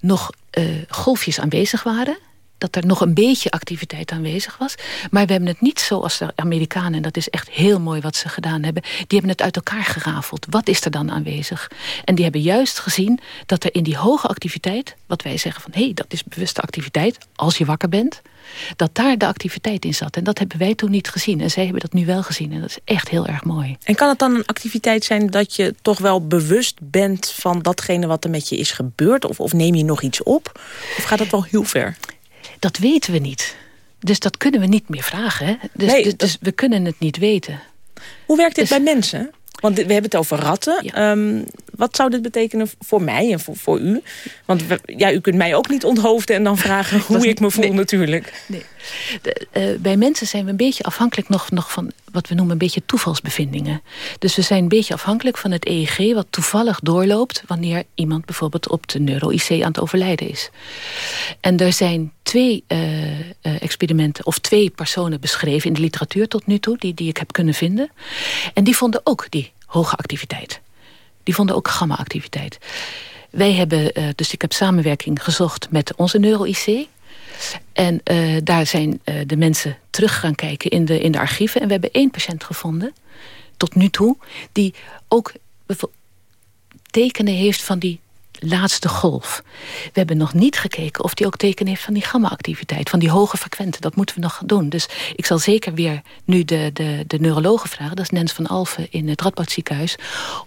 nog eh, golfjes aanwezig waren. Dat er nog een beetje activiteit aanwezig was. Maar we hebben het niet zoals de Amerikanen... en dat is echt heel mooi wat ze gedaan hebben... die hebben het uit elkaar gerafeld. Wat is er dan aanwezig? En die hebben juist gezien dat er in die hoge activiteit... wat wij zeggen van, hé, hey, dat is bewuste activiteit... als je wakker bent, dat daar de activiteit in zat. En dat hebben wij toen niet gezien. En zij hebben dat nu wel gezien. En dat is echt heel erg mooi. En kan het dan een activiteit zijn dat je toch wel bewust bent... van datgene wat er met je is gebeurd? Of, of neem je nog iets op? Of gaat dat wel heel ver? Dat weten we niet. Dus dat kunnen we niet meer vragen. Hè? Dus, Nee, dus, dus we kunnen het niet weten. Hoe werkt dit bij mensen? Want we hebben het over ratten. Ehm, wat zou dit betekenen voor mij en voor, voor u? Want we- ja, u kunt mij ook niet onthoofden en dan vragen hoe ik me voel natuurlijk. Nee. De, eh, bij mensen zijn we een beetje afhankelijk nog, nog van wat we noemen een beetje toevalsbevindingen. Dus we zijn een beetje afhankelijk van het EEG wat toevallig doorloopt wanneer iemand bijvoorbeeld op de neuro-IC aan het overlijden is. En er zijn twee eh, eh, experimenten of twee personen beschreven in de literatuur tot nu toe die, die ik heb kunnen vinden. En die vonden ook die hoge activiteit. Die vonden ook gamma-activiteit. Wij hebben, eh, dus ik heb samenwerking gezocht met onze neuro-IC. En eh, daar zijn eh, de mensen terug gaan kijken in de, in de archieven. En we hebben één patiënt gevonden, tot nu toe... die ook tekenen heeft van die laatste golf. We hebben nog niet gekeken of die ook tekenen heeft van die gamma-activiteit. Van die hoge frequente. Dat moeten we nog gaan doen. Dus ik zal zeker weer nu de, de, de neurologen vragen. Dat is Nens van Alphen in het Radboudziekenhuis.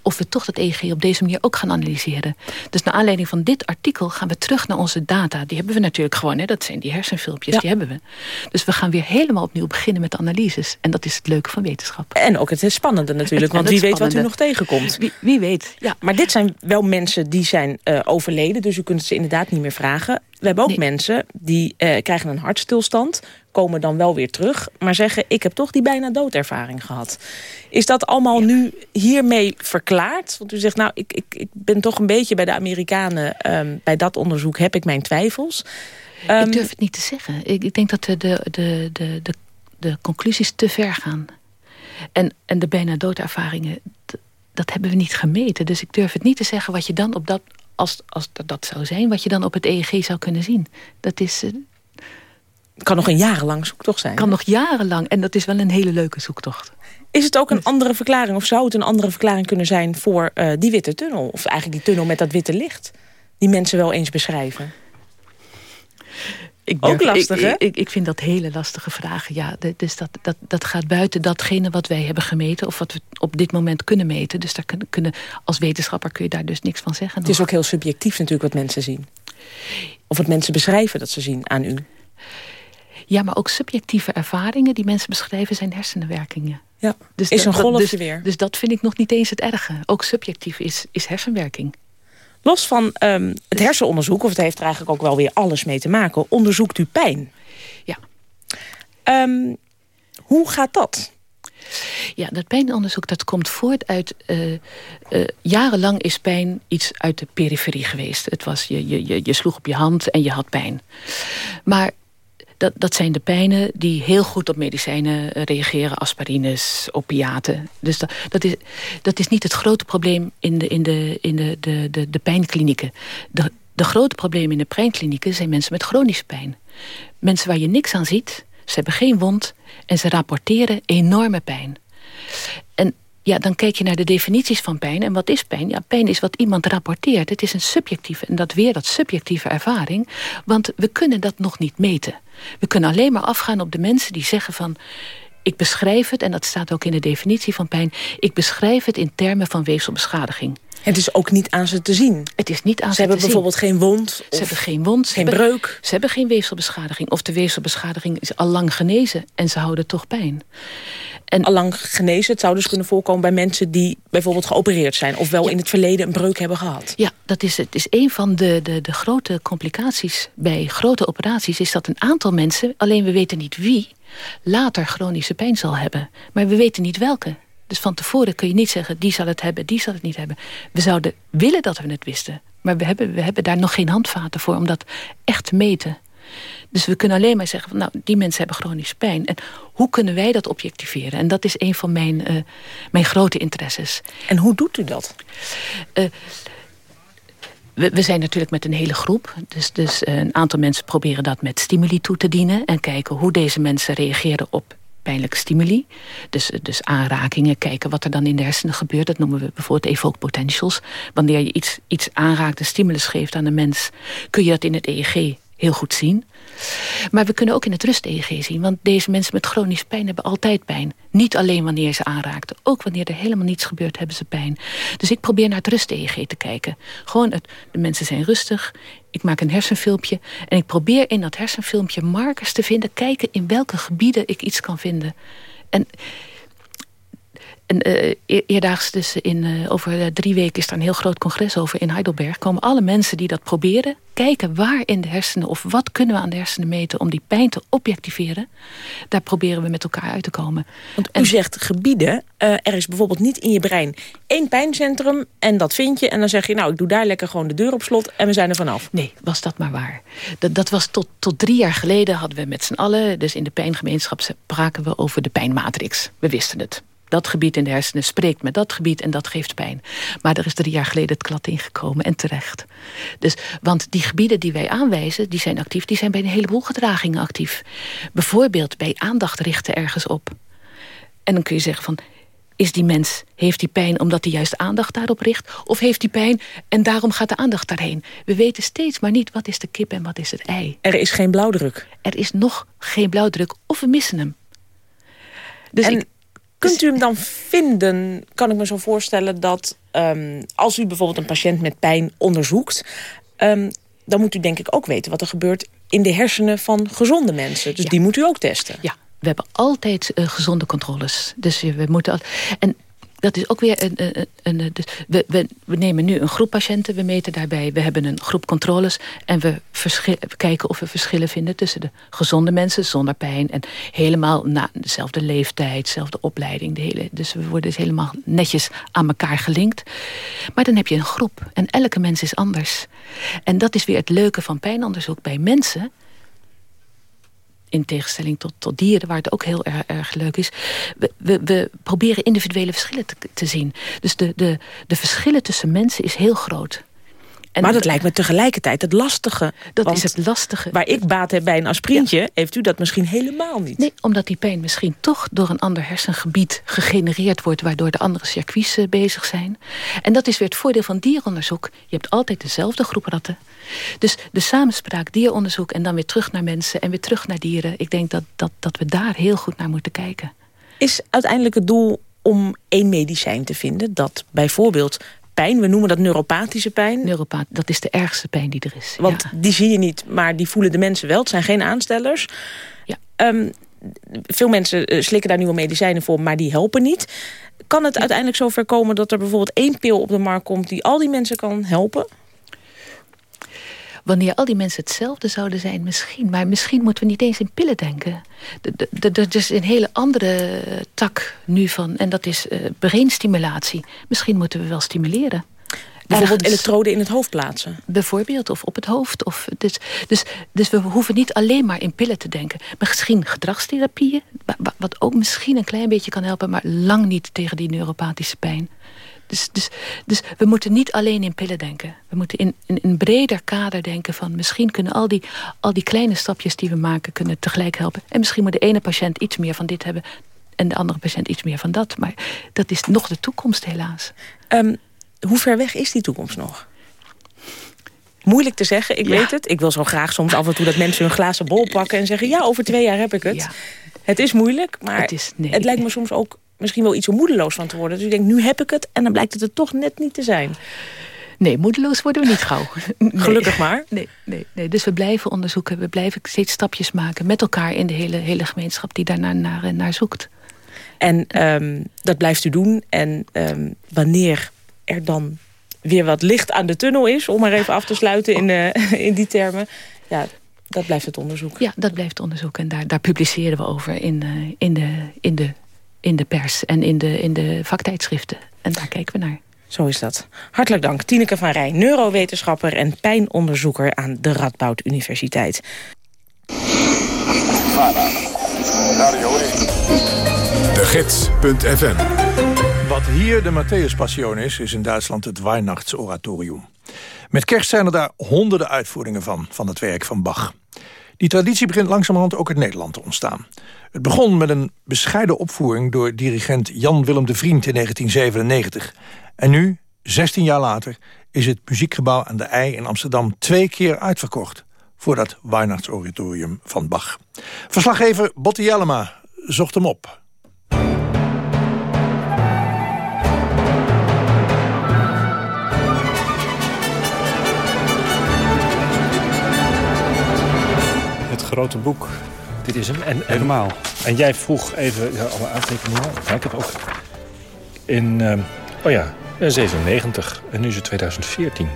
Of we toch dat EEG op deze manier ook gaan analyseren. Dus naar aanleiding van dit artikel gaan we terug naar onze data. Die hebben we natuurlijk gewoon. Hè? Dat zijn die hersenfilmpjes, die hebben we. Dus we gaan weer helemaal opnieuw beginnen met de analyses. En dat is het leuke van wetenschap. En ook het spannende natuurlijk, want wie weet wat u nog tegenkomt. Wie, wie weet, ja. Maar dit zijn wel mensen die zijn eh, overleden, dus u kunt ze inderdaad niet meer vragen. we hebben ook mensen die eh, krijgen een hartstilstand... komen dan wel weer terug, maar zeggen... ik heb toch die bijna doodervaring gehad. Is dat allemaal nu hiermee verklaard? Want u zegt, nou, ik, ik, ik ben toch een beetje bij de Amerikanen... ehm, bij dat onderzoek heb ik mijn twijfels. Ehm, ik durf het niet te zeggen. Ik, ik denk dat de, de, de, de, de, conclusies te ver gaan. En, en de bijna doodervaringen, dat hebben we niet gemeten. Dus ik durf het niet te zeggen wat je dan op dat, als, als dat, zou zijn, wat je dan op het EEG zou kunnen zien. Dat is. eh, kan nog een jarenlang zoektocht zijn. Kan nog jarenlang. En dat is wel een hele leuke zoektocht. Is het ook een andere verklaring? Of zou het een andere verklaring kunnen zijn voor eh, die witte tunnel? Of eigenlijk die tunnel met dat witte licht? Die mensen wel eens beschrijven. Ik Ook lastig, ik, hè? Ik, ik, ik vind dat hele lastige vragen. Ja, dus dat, dat, dat gaat buiten datgene wat wij hebben gemeten... of wat we op dit moment kunnen meten. Dus daar kunnen, kunnen, als wetenschapper kun je daar dus niks van zeggen. Het is ook heel subjectief natuurlijk wat mensen zien. Of wat mensen beschrijven dat ze zien aan u. Ja, maar ook subjectieve ervaringen die mensen beschrijven zijn hersenwerkingen. Ja, dus is dat- een golfje dus, weer. Dus dat vind ik nog niet eens het erge. Ook subjectief is, is hersenwerking. Los van ehm, het hersenonderzoek, of het heeft er eigenlijk ook wel weer alles mee te maken... onderzoekt u pijn. Ja. Ehm, hoe gaat dat? Ja, dat pijnonderzoek dat komt voort uit... eh, eh, jarenlang is pijn iets uit de periferie geweest. Het was, je, je, je, je sloeg op je hand en je had pijn. Maar dat, zijn de pijnen die heel goed op medicijnen eh, reageren. Aspirines, opiaten. Dus dat, dat, is, dat is niet het grote probleem in de, in de, in de, de, de pijnklinieken. De, de grote problemen in de pijnklinieken zijn mensen met chronische pijn. Mensen waar je niks aan ziet, ze hebben geen wond... en ze rapporteren enorme pijn. En ja, dan kijk je naar de definities van pijn. En wat is pijn? Ja, pijn is wat iemand rapporteert. Het is een subjectieve, en dat weer dat subjectieve ervaring. Want we kunnen dat nog niet meten. We kunnen alleen maar afgaan op de mensen die zeggen van... ik beschrijf het, en dat staat ook in de definitie van pijn... ik beschrijf het in termen van weefselbeschadiging. Het is ook niet aan ze te zien. Het is niet aan Ze ze hebben te zien. bijvoorbeeld geen wond. Ze hebben geen wond. geen hebben- breuk. Ze hebben geen weefselbeschadiging. Of de weefselbeschadiging is al lang genezen en ze houden toch pijn. En Allang genezen. Het zou dus kunnen voorkomen bij mensen die bijvoorbeeld geopereerd zijn. Of wel in het verleden een breuk hebben gehad. Ja, dat is, het is een van de, de, de grote complicaties bij grote operaties... is dat een aantal mensen, alleen we weten niet wie... later chronische pijn zal hebben. Maar we weten niet welke. Dus van tevoren kun je niet zeggen, die zal het hebben, die zal het niet hebben. We zouden willen dat we het wisten. Maar we hebben, we hebben daar nog geen handvaten voor om dat echt te meten. Dus we kunnen alleen maar zeggen, van, nou, die mensen hebben chronische pijn. En hoe kunnen wij dat objectiveren? En dat is een van mijn, eh, mijn grote interesses. En hoe doet u dat? Eh, we, we zijn natuurlijk met een hele groep. Dus, dus eh, een aantal mensen proberen dat met stimuli toe te dienen... en kijken hoe deze mensen reageren op pijnlijke stimuli. Dus, dus aanrakingen, kijken wat er dan in de hersenen gebeurt. Dat noemen we bijvoorbeeld evoke potentials. Wanneer je iets, iets aanraakt, een stimulus geeft aan een mens... kun je dat in het EEG heel goed zien. Maar we kunnen ook in het rust-EEG zien. Want deze mensen met chronische pijn hebben altijd pijn. Niet alleen wanneer ze aanraakten. Ook wanneer er helemaal niets gebeurt, hebben ze pijn. Dus ik probeer naar het rust-EEG te kijken. Gewoon, het, de mensen zijn rustig. Ik maak een hersenfilmpje. En ik probeer in dat hersenfilmpje markers te vinden. Kijken in welke gebieden ik iets kan vinden. En... En eh, eer- eerdaags, dus in, eh, over eh, drie weken is er een heel groot congres over in Heidelberg. Komen alle mensen die dat proberen, kijken waar in de hersenen of wat kunnen we aan de hersenen meten om die pijn te objectiveren. Daar proberen we met elkaar uit te komen. Want u zegt gebieden. eh, er is bijvoorbeeld niet in je brein één pijncentrum en dat vind je. En dan zeg je, nou, ik doe daar lekker gewoon de deur op slot en we zijn er vanaf. Nee, was dat maar waar. Dat, dat was tot, tot drie jaar geleden hadden we met z'n allen... dus in de pijngemeenschap spraken we over de pijnmatrix. We wisten het. Dat gebied in de hersenen spreekt met dat gebied en dat geeft pijn. Maar er is drie jaar geleden het klad ingekomen en terecht. Dus, want die gebieden die wij aanwijzen, die zijn actief... die zijn bij een heleboel gedragingen actief. Bijvoorbeeld bij aandacht richten ergens op. En dan kun je zeggen van... Is die mens, heeft die pijn omdat hij juist aandacht daarop richt? Of heeft die pijn en daarom gaat de aandacht daarheen? We weten steeds maar niet wat is de kip en wat is het ei. Er is geen blauwdruk. Er is nog geen blauwdruk of we missen hem. Dus en ik, kunt u hem dan vinden, kan ik me zo voorstellen dat... ehm, als u bijvoorbeeld een patiënt met pijn onderzoekt... ehm, dan moet u denk ik ook weten wat er gebeurt in de hersenen van gezonde mensen. Dus die moet u ook testen. Ja, we hebben altijd eh, gezonde controles. Dus we moeten al, en Dat is ook weer een... een, een, dus we, we, we nemen nu een groep patiënten, we meten daarbij... we hebben een groep controles en we kijken of we verschillen vinden... tussen de gezonde mensen zonder pijn... en helemaal na dezelfde leeftijd, dezelfde opleiding. De hele, dus we worden dus helemaal netjes aan elkaar gelinkt. Maar dan heb je een groep en elke mens is anders. En dat is weer het leuke van pijnonderzoek bij mensen in tegenstelling tot, tot dieren, waar het ook heel erg, erg leuk is. We, we, we proberen individuele verschillen te, te zien. Dus de, de, de verschillen tussen mensen is heel groot. En maar dat lijkt me tegelijkertijd het lastige. Dat is het lastige. Waar ik baat heb bij een aspirintje, heeft u dat misschien helemaal niet. Nee, omdat die pijn misschien toch door een ander hersengebied gegenereerd wordt... waardoor de andere circuits eh, bezig zijn. En dat is weer het voordeel van dieronderzoek. Je hebt altijd dezelfde groep ratten. Dus de samenspraak dieronderzoek en dan weer terug naar mensen... en weer terug naar dieren. Ik denk dat, dat, dat we daar heel goed naar moeten kijken. Is uiteindelijk het doel om één medicijn te vinden... dat bijvoorbeeld pijn, we noemen dat neuropathische pijn... Neuropath, dat is de ergste pijn die er is. Want die zie je niet, maar die voelen de mensen wel. Het zijn geen aanstellers. Ja. Ehm, veel mensen eh, slikken daar nieuwe medicijnen voor, maar die helpen niet. Kan het uiteindelijk zover komen dat er bijvoorbeeld één pil op de markt komt... die al die mensen kan helpen? Wanneer al die mensen hetzelfde zouden zijn, misschien. Maar misschien moeten we niet eens in pillen denken. Er is een hele andere tak nu van. En dat is eh, breinstimulatie. Misschien moeten we wel stimuleren. Bijvoorbeeld Ergens- elektroden in het hoofd plaatsen. Bijvoorbeeld, of op het hoofd. Of, dus, dus, dus we hoeven niet alleen maar in pillen te denken. Maar misschien gedragstherapieën, wa- wa- wat ook misschien een klein beetje kan helpen... maar lang niet tegen die neuropathische pijn. Dus, dus, dus we moeten niet alleen in pillen denken. We moeten in, in een breder kader denken van... misschien kunnen al die, al die kleine stapjes die we maken kunnen tegelijk helpen. En misschien moet de ene patiënt iets meer van dit hebben... en de andere patiënt iets meer van dat. Maar dat is nog de toekomst helaas. Ehm, hoe ver weg is die toekomst nog? Moeilijk te zeggen, ik Ja. weet het. Ik wil zo graag soms af en toe dat mensen hun glazen bol pakken... en zeggen, ja, over twee jaar heb ik het. Het is moeilijk, maar Het is- nee, het lijkt me soms ook misschien wel iets om moedeloos van te worden. Dus ik denk, nu heb ik het en dan blijkt het er toch net niet te zijn. Nee, moedeloos worden we niet gauw. Nee. Gelukkig maar. Nee, nee, nee, dus we blijven onderzoeken. We blijven steeds stapjes maken met elkaar in de hele, hele gemeenschap die daarnaar naar, naar zoekt. En ehm, dat blijft u doen. En ehm, wanneer er dan weer wat licht aan de tunnel is... om maar even af te sluiten in, eh, in die termen... ja, dat blijft het onderzoek. Ja, dat blijft onderzoek. En daar, daar publiceren we over in, eh, in, de, in, de, in de pers en in de, in de vaktijdschriften. En daar kijken we naar. Zo is dat. Hartelijk dank, Tineke van Rij, neurowetenschapper en pijnonderzoeker aan de Radboud Universiteit. De Gids.fm Wat hier de Matthäus Passion is, is in Duitsland het Weihnachtsoratorium. Met kerst zijn er daar honderden uitvoeringen van, van het werk van Bach. Die traditie begint langzamerhand ook in Nederland te ontstaan. Het begon met een bescheiden opvoering door dirigent Jan Willem de Vriend in 1997. En nu, 16 jaar later, is het muziekgebouw aan de IJ in Amsterdam twee keer uitverkocht voor dat Weihnachtsoratorium van Bach. Verslaggever Botte Jellema zocht hem op. grote boek. Dit is hem. En, en, Helemaal. en jij vroeg even ja, alle aantekeningen. Ja, ik heb ook in, ehm, oh ja, eh, 97. En nu is het 2014.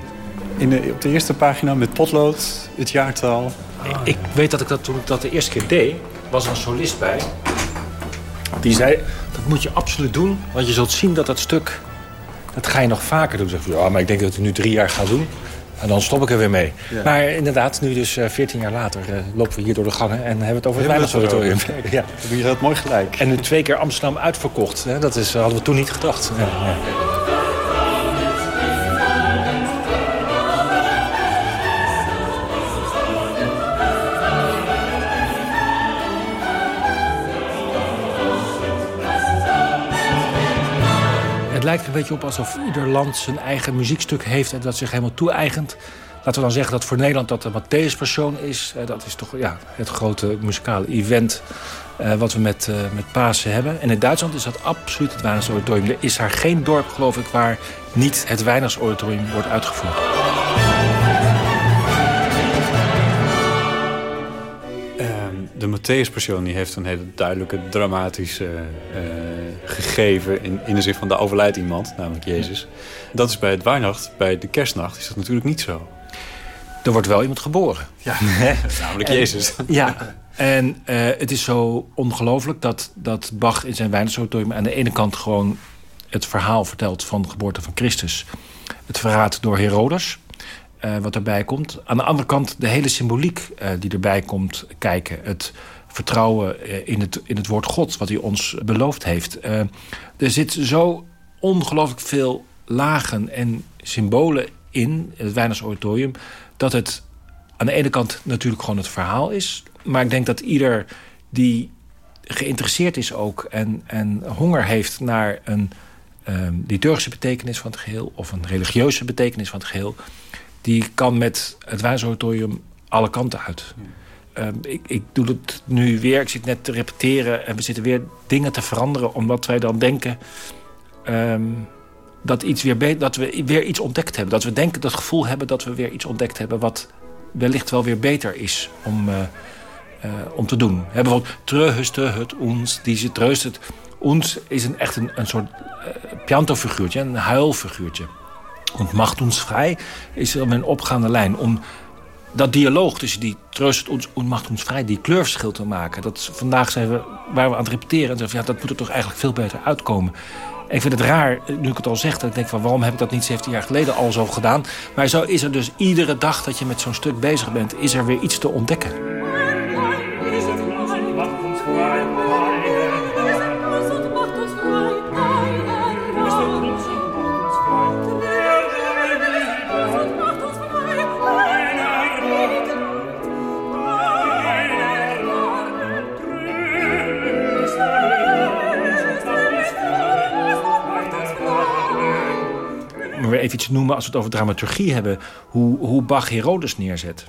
In de, op de eerste pagina met potlood, het jaartal. Ik weet dat ik dat toen ik dat de eerste keer deed, was er een solist bij. Die zei, dat moet je absoluut doen, want je zult zien dat dat stuk, dat ga je nog vaker doen. Zeg ja, maar ik denk dat ik het nu drie jaar ga doen. En dan stop ik er weer mee. Ja. Maar inderdaad, nu dus eh, 14 jaar later eh, lopen we hier door de gangen en hebben we het over het erover. Ja. Je dat mooi gelijk. En nu twee keer Amsterdam uitverkocht. Hè? Dat is, hadden we toen niet gedacht. Ja, lijkt een beetje op alsof ieder land zijn eigen muziekstuk heeft... en dat zich helemaal toe-eigent. Laten we dan zeggen dat voor Nederland dat de Matthäus Persoon is. Eh, Dat is toch ja, het grote muzikale event eh, wat we met, eh, met Pasen hebben. En in Duitsland is dat absoluut het Weihnachtsoratorium. Er is daar geen dorp, geloof ik, waar niet het Weihnachtsoratorium wordt uitgevoerd. De Matthäus-persoon die heeft een hele duidelijke dramatische eh, gegeven... In, in de zin van de overlijdt iemand, namelijk Jezus. Dat is bij het Weihnacht, bij de kerstnacht, is dat natuurlijk niet zo. Er wordt wel iemand geboren. Ja. Namelijk En- Jezus. Ja, en eh, het is zo ongelooflijk dat, dat Bach in zijn Weihnachtsoratorium... aan de ene kant gewoon het verhaal vertelt van de geboorte van Christus. Het verraad door Herodes, eh, wat erbij komt. Aan de andere kant de hele symboliek eh, die erbij komt kijken. Het vertrouwen eh, in, het, in het woord God, wat hij ons beloofd heeft. Er zit zo ongelooflijk veel lagen en symbolen in het Weihnachtsoratorium... dat het aan de ene kant natuurlijk gewoon het verhaal is. Maar ik denk dat ieder die geïnteresseerd is ook... en, en honger heeft naar een ehm, liturgische betekenis van het geheel... of een religieuze betekenis van het geheel... die kan met het Weihnachtsoratorium alle kanten uit. Ehm, ik, ik doe het nu weer, ik zit net te repeteren... en we zitten weer dingen te veranderen... omdat wij dan denken... ehm, dat, iets weer dat we weer iets ontdekt hebben. Dat we denken, dat gevoel hebben dat we weer iets ontdekt hebben... wat wellicht wel weer beter is om, eh, eh, om te doen. Bijvoorbeeld, treuste het ons, die ze treustet. Ons is een, echt een, een soort uh, pianto-figuurtje, een huilfiguurtje. Und ons vrij is er een opgaande lijn. Om dat dialoog tussen die tröstet ons en macht ons vrij... die kleurverschil te maken. Dat, vandaag zijn we, waar we aan het repeteren... en ja, dat moet er toch eigenlijk veel beter uitkomen. En ik vind het raar, nu ik het al zeg... dat ik denk van waarom heb ik dat niet 17 jaar geleden al zo gedaan. Maar zo is er dus iedere dag dat je met zo'n stuk bezig bent... is er weer iets te ontdekken. Weer even iets noemen als we het over dramaturgie hebben... hoe, hoe Bach Herodes neerzet.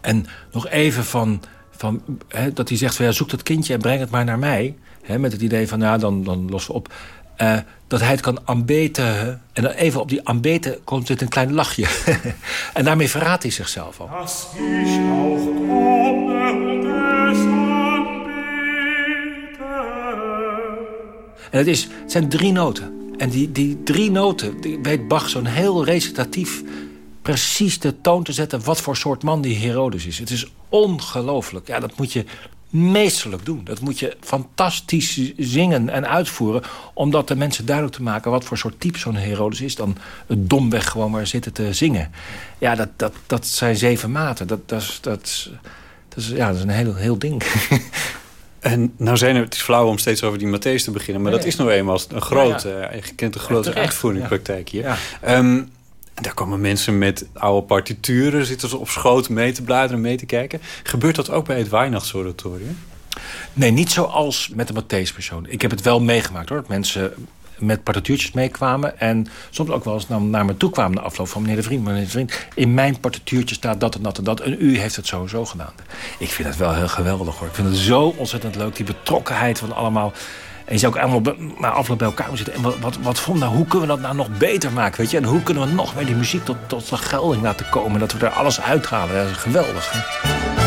En nog even van, van hè, dat hij zegt... Van, ja, zoek dat kindje en breng het maar naar mij. Hè, met het idee van, ja, dan, dan lossen we op. Eh, dat hij het kan aanbeten. En dan even op die aanbeten komt dit een klein lachje. en daarmee verraadt hij zichzelf al. Und es En het, is, het zijn drie noten. En die, die drie noten die weet Bach zo'n heel recitatief... precies de toon te zetten wat voor soort man die Herodes is. Het is ongelooflijk. Ja, dat moet je meesterlijk doen. Dat moet je fantastisch zingen en uitvoeren... om dat de mensen duidelijk te maken wat voor soort type zo'n Herodes is... dan het domweg gewoon maar zitten te zingen. Ja, dat, dat, dat zijn zeven maten. Dat, dat, dat, dat, is, ja, dat is een heel, heel ding. En nou zijn er, het is flauw om steeds over die Matthäus te beginnen... maar dat is nou eenmaal een grote, Ja, ja. eh, je kent een grote terecht, uitvoeringpraktijk hier. En daar komen mensen met oude partituren... zitten ze op schoot mee te bladeren, mee te kijken. Gebeurt dat ook bij het Weihnachtsoratorium? Nee, niet zoals met de Matthäus-persoon. Ik heb het wel meegemaakt hoor. Dat mensen met partituurtjes meekwamen. En soms ook wel eens naar, me toe kwamen de afloop van meneer de vriend. Meneer de vriend, in mijn partituurtje staat dat en dat en dat. En u heeft het sowieso gedaan. Ik vind het wel heel geweldig hoor. Ik vind het zo ontzettend leuk. Die betrokkenheid van allemaal... En je zou ook allemaal na afloop bij elkaar zitten. En wat, wat, wat vond nou, hoe kunnen we dat nou nog beter maken? Weet je? En hoe kunnen we nog meer die muziek tot, tot de gelding laten komen? Dat we er alles uithalen. Dat is geweldig. Hè?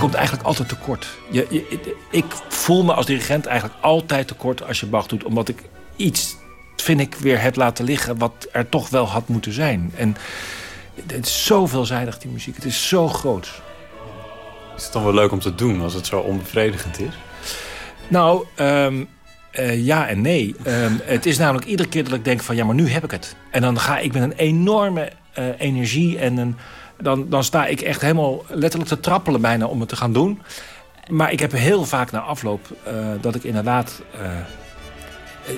Komt eigenlijk altijd tekort. Je, je, ik voel me als dirigent eigenlijk altijd tekort als je Bach doet. Omdat ik iets, vind ik, weer heb laten liggen wat er toch wel had moeten zijn. En het is zo veelzijdig, die muziek. Het is zo groot. Is het dan wel leuk om te doen als het zo onbevredigend is? Nou, ehm, eh, ja en nee. Ehm, het is namelijk iedere keer dat ik denk van... ja, maar nu heb ik het. En dan ga ik met een enorme eh, energie en een... Dan, dan sta ik echt helemaal letterlijk te trappelen bijna om het te gaan doen. Maar ik heb heel vaak na afloop eh, dat ik inderdaad... eh,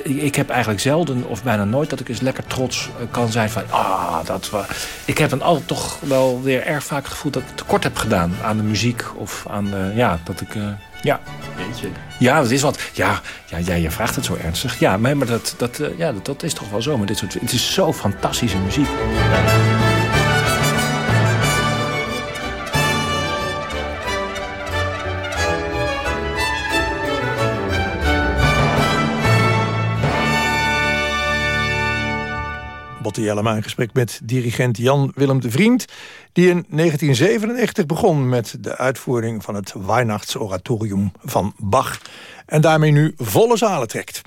ik, ik heb eigenlijk zelden of bijna nooit dat ik eens lekker trots eh, kan zijn van... ah, dat wa Ik heb dan altijd toch wel weer erg vaak het gevoel dat ik tekort heb gedaan aan de muziek. Of aan de, ja, dat ik... ja. Ja, dat is wat. Ja, ja, ja, je vraagt het zo ernstig. Ja, maar, dat, dat, ja, dat, dat is toch wel zo. Maar dit soort, het is zo fantastische muziek. Botte Jellema in gesprek met dirigent Jan Willem de Vriend... die in 1997 begon met de uitvoering van het Weihnachtsoratorium van Bach... en daarmee nu volle zalen trekt.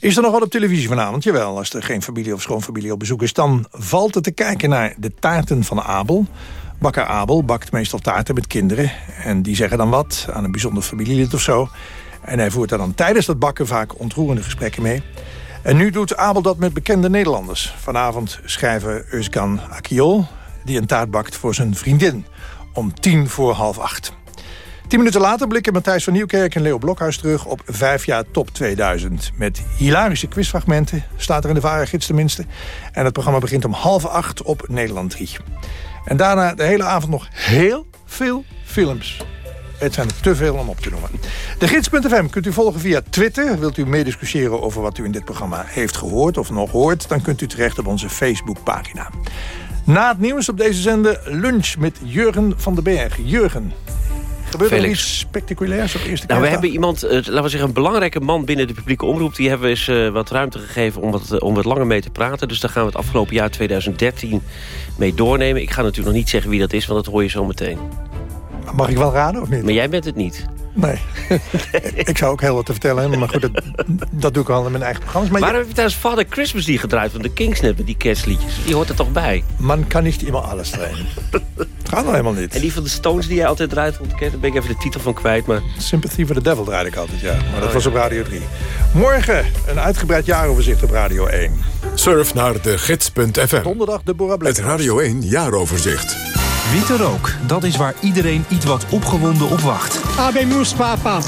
Is er nog wat op televisie vanavond? Jawel, als er geen familie of schoonfamilie op bezoek is... dan valt het te kijken naar de taarten van Abel... Bakker Abel bakt meestal taarten met kinderen. En die zeggen dan wat aan een bijzonder familielid of zo. En hij voert daar dan tijdens dat bakken vaak ontroerende gesprekken mee. En nu doet Abel dat met bekende Nederlanders. Vanavond schrijver Özkan Akiol, die een taart bakt voor zijn vriendin. Om tien voor half acht. Tien minuten later blikken Matthijs van Nieuwkerk en Leo Blokhuis terug op vijf jaar top 2000. Met hilarische quizfragmenten, staat er in de varengids tenminste. En het programma begint om half acht op Nederland 3. En daarna de hele avond nog heel veel films. Het zijn er te veel om op te noemen. De gids.fm kunt u volgen via Twitter. Wilt u meediscussiëren over wat u in dit programma heeft gehoord of nog hoort... dan kunt u terecht op onze Facebookpagina. Na het nieuws op deze zender lunch met Jurgen van den Berg. Jurgen, gebeurt er iets spectaculairs op eerste Nou, we hebben iemand, eh, laten we zeggen, een belangrijke man binnen de publieke omroep. Die hebben we eens eh, wat ruimte gegeven om wat, eh, om wat langer mee te praten. Dus daar gaan we het afgelopen jaar 2013 mee doornemen. Ik ga natuurlijk nog niet zeggen wie dat is, want dat hoor je zo meteen. Mag ik wel raden of niet? Maar jij bent het niet. Nee. ik zou ook heel wat te vertellen hebben, maar goed, dat, dat doe ik al in mijn eigen programma's. Maar Waarom heb je tijdens Father Christmas die gedraaid van de Kings net met die kerstliedjes? Die hoort er toch bij? Man kan niet immer alles trainen. Het gaat nou helemaal niet. En die van de Stones die jij altijd draait rond de kerst, daar ben ik even de titel van kwijt. Maar... Sympathy for the Devil draaide ik altijd, ja. Maar dat Oh, was op Radio 3. Morgen een uitgebreid jaaroverzicht op Radio 1. Surf naar de gids.fm. Donderdag Deborah Het Radio 1 jaaroverzicht. Witte rook, dat is waar iedereen iets wat opgewonden op wacht. Abemus papa.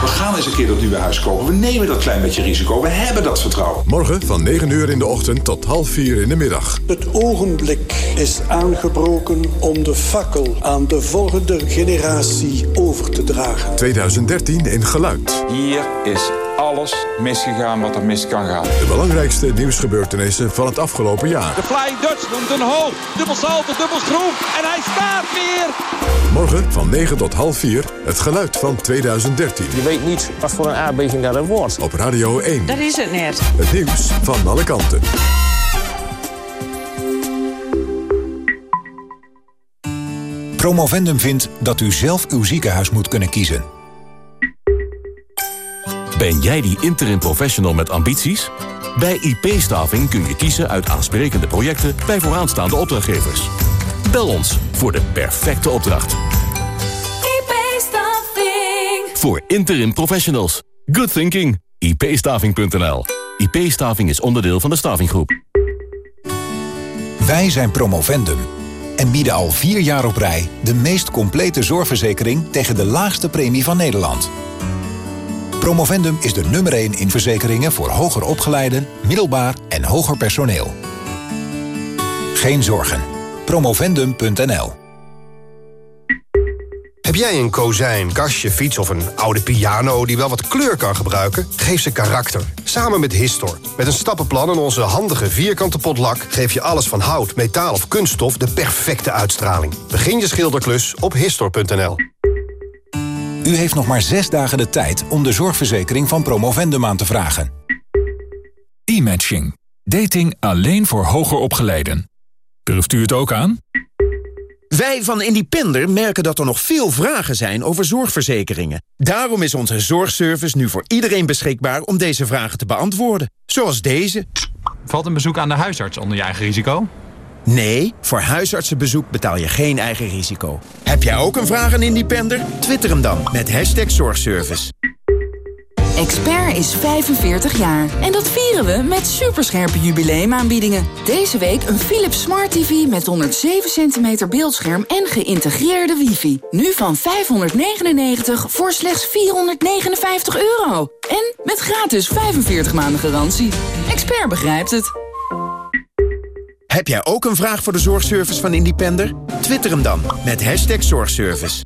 We gaan eens een keer dat nieuwe huis kopen. We nemen dat klein beetje risico. We hebben dat vertrouwen. Morgen van 9 uur in de ochtend tot half 4 in de middag. Het ogenblik is aangebroken om de fakkel aan de volgende generatie over te dragen. 2013 in Geluid. Hier is alles misgegaan wat er mis kan gaan. De belangrijkste nieuwsgebeurtenissen van het afgelopen jaar. De Flying Dutchman, ten hoog, dubbel salto, dubbel schroef en hij staat weer. Morgen van 9 tot half 4 het geluid van 2013. Je weet niet wat voor een aardbeving dat er wordt. Op Radio 1. Dat is het net. Het nieuws van alle kanten. Promovendum vindt dat u zelf uw ziekenhuis moet kunnen kiezen. Ben jij die interim professional met ambities? Bij IP-staving kun je kiezen uit aansprekende projecten bij vooraanstaande opdrachtgevers. Bel ons voor de perfecte opdracht. IP-staffing. Voor interim professionals. Good thinking. ipstaving.nl IP-staving is onderdeel van de stavinggroep. Wij zijn Promovendum en bieden al vier jaar op rij... de meest complete zorgverzekering tegen de laagste premie van Nederland. Promovendum is de nummer 1 in verzekeringen voor hoger opgeleiden, middelbaar en hoger personeel. Geen zorgen. Promovendum.nl Heb jij een kozijn, kastje, fiets of een oude piano die wel wat kleur kan gebruiken? Geef ze karakter. Samen met Histor. Met een stappenplan en onze handige vierkante potlak... geef je alles van hout, metaal of kunststof de perfecte uitstraling. Begin je schilderklus op Histor.nl. U heeft nog maar zes dagen de tijd om de zorgverzekering van Promovendum aan te vragen. E-matching. Dating alleen voor hoger opgeleiden. Durft u het ook aan? Wij van Independer merken dat er nog veel vragen zijn over zorgverzekeringen. Daarom is onze zorgservice nu voor iedereen beschikbaar om deze vragen te beantwoorden. Zoals deze. Valt een bezoek aan de huisarts onder je eigen risico? Nee, voor huisartsenbezoek betaal je geen eigen risico. Heb jij ook een vraag aan Independer? Twitter hem dan met hashtag zorgservice. Expert is 45 jaar. En dat vieren we met superscherpe jubileumaanbiedingen. Deze week een Philips Smart TV met 107 cm beeldscherm en geïntegreerde wifi. Nu van 599 voor slechts 459 euro. En met gratis 45 maanden garantie. Expert begrijpt het. Heb jij ook een vraag voor de zorgservice van Independer? Twitter hem dan met hashtag zorgservice.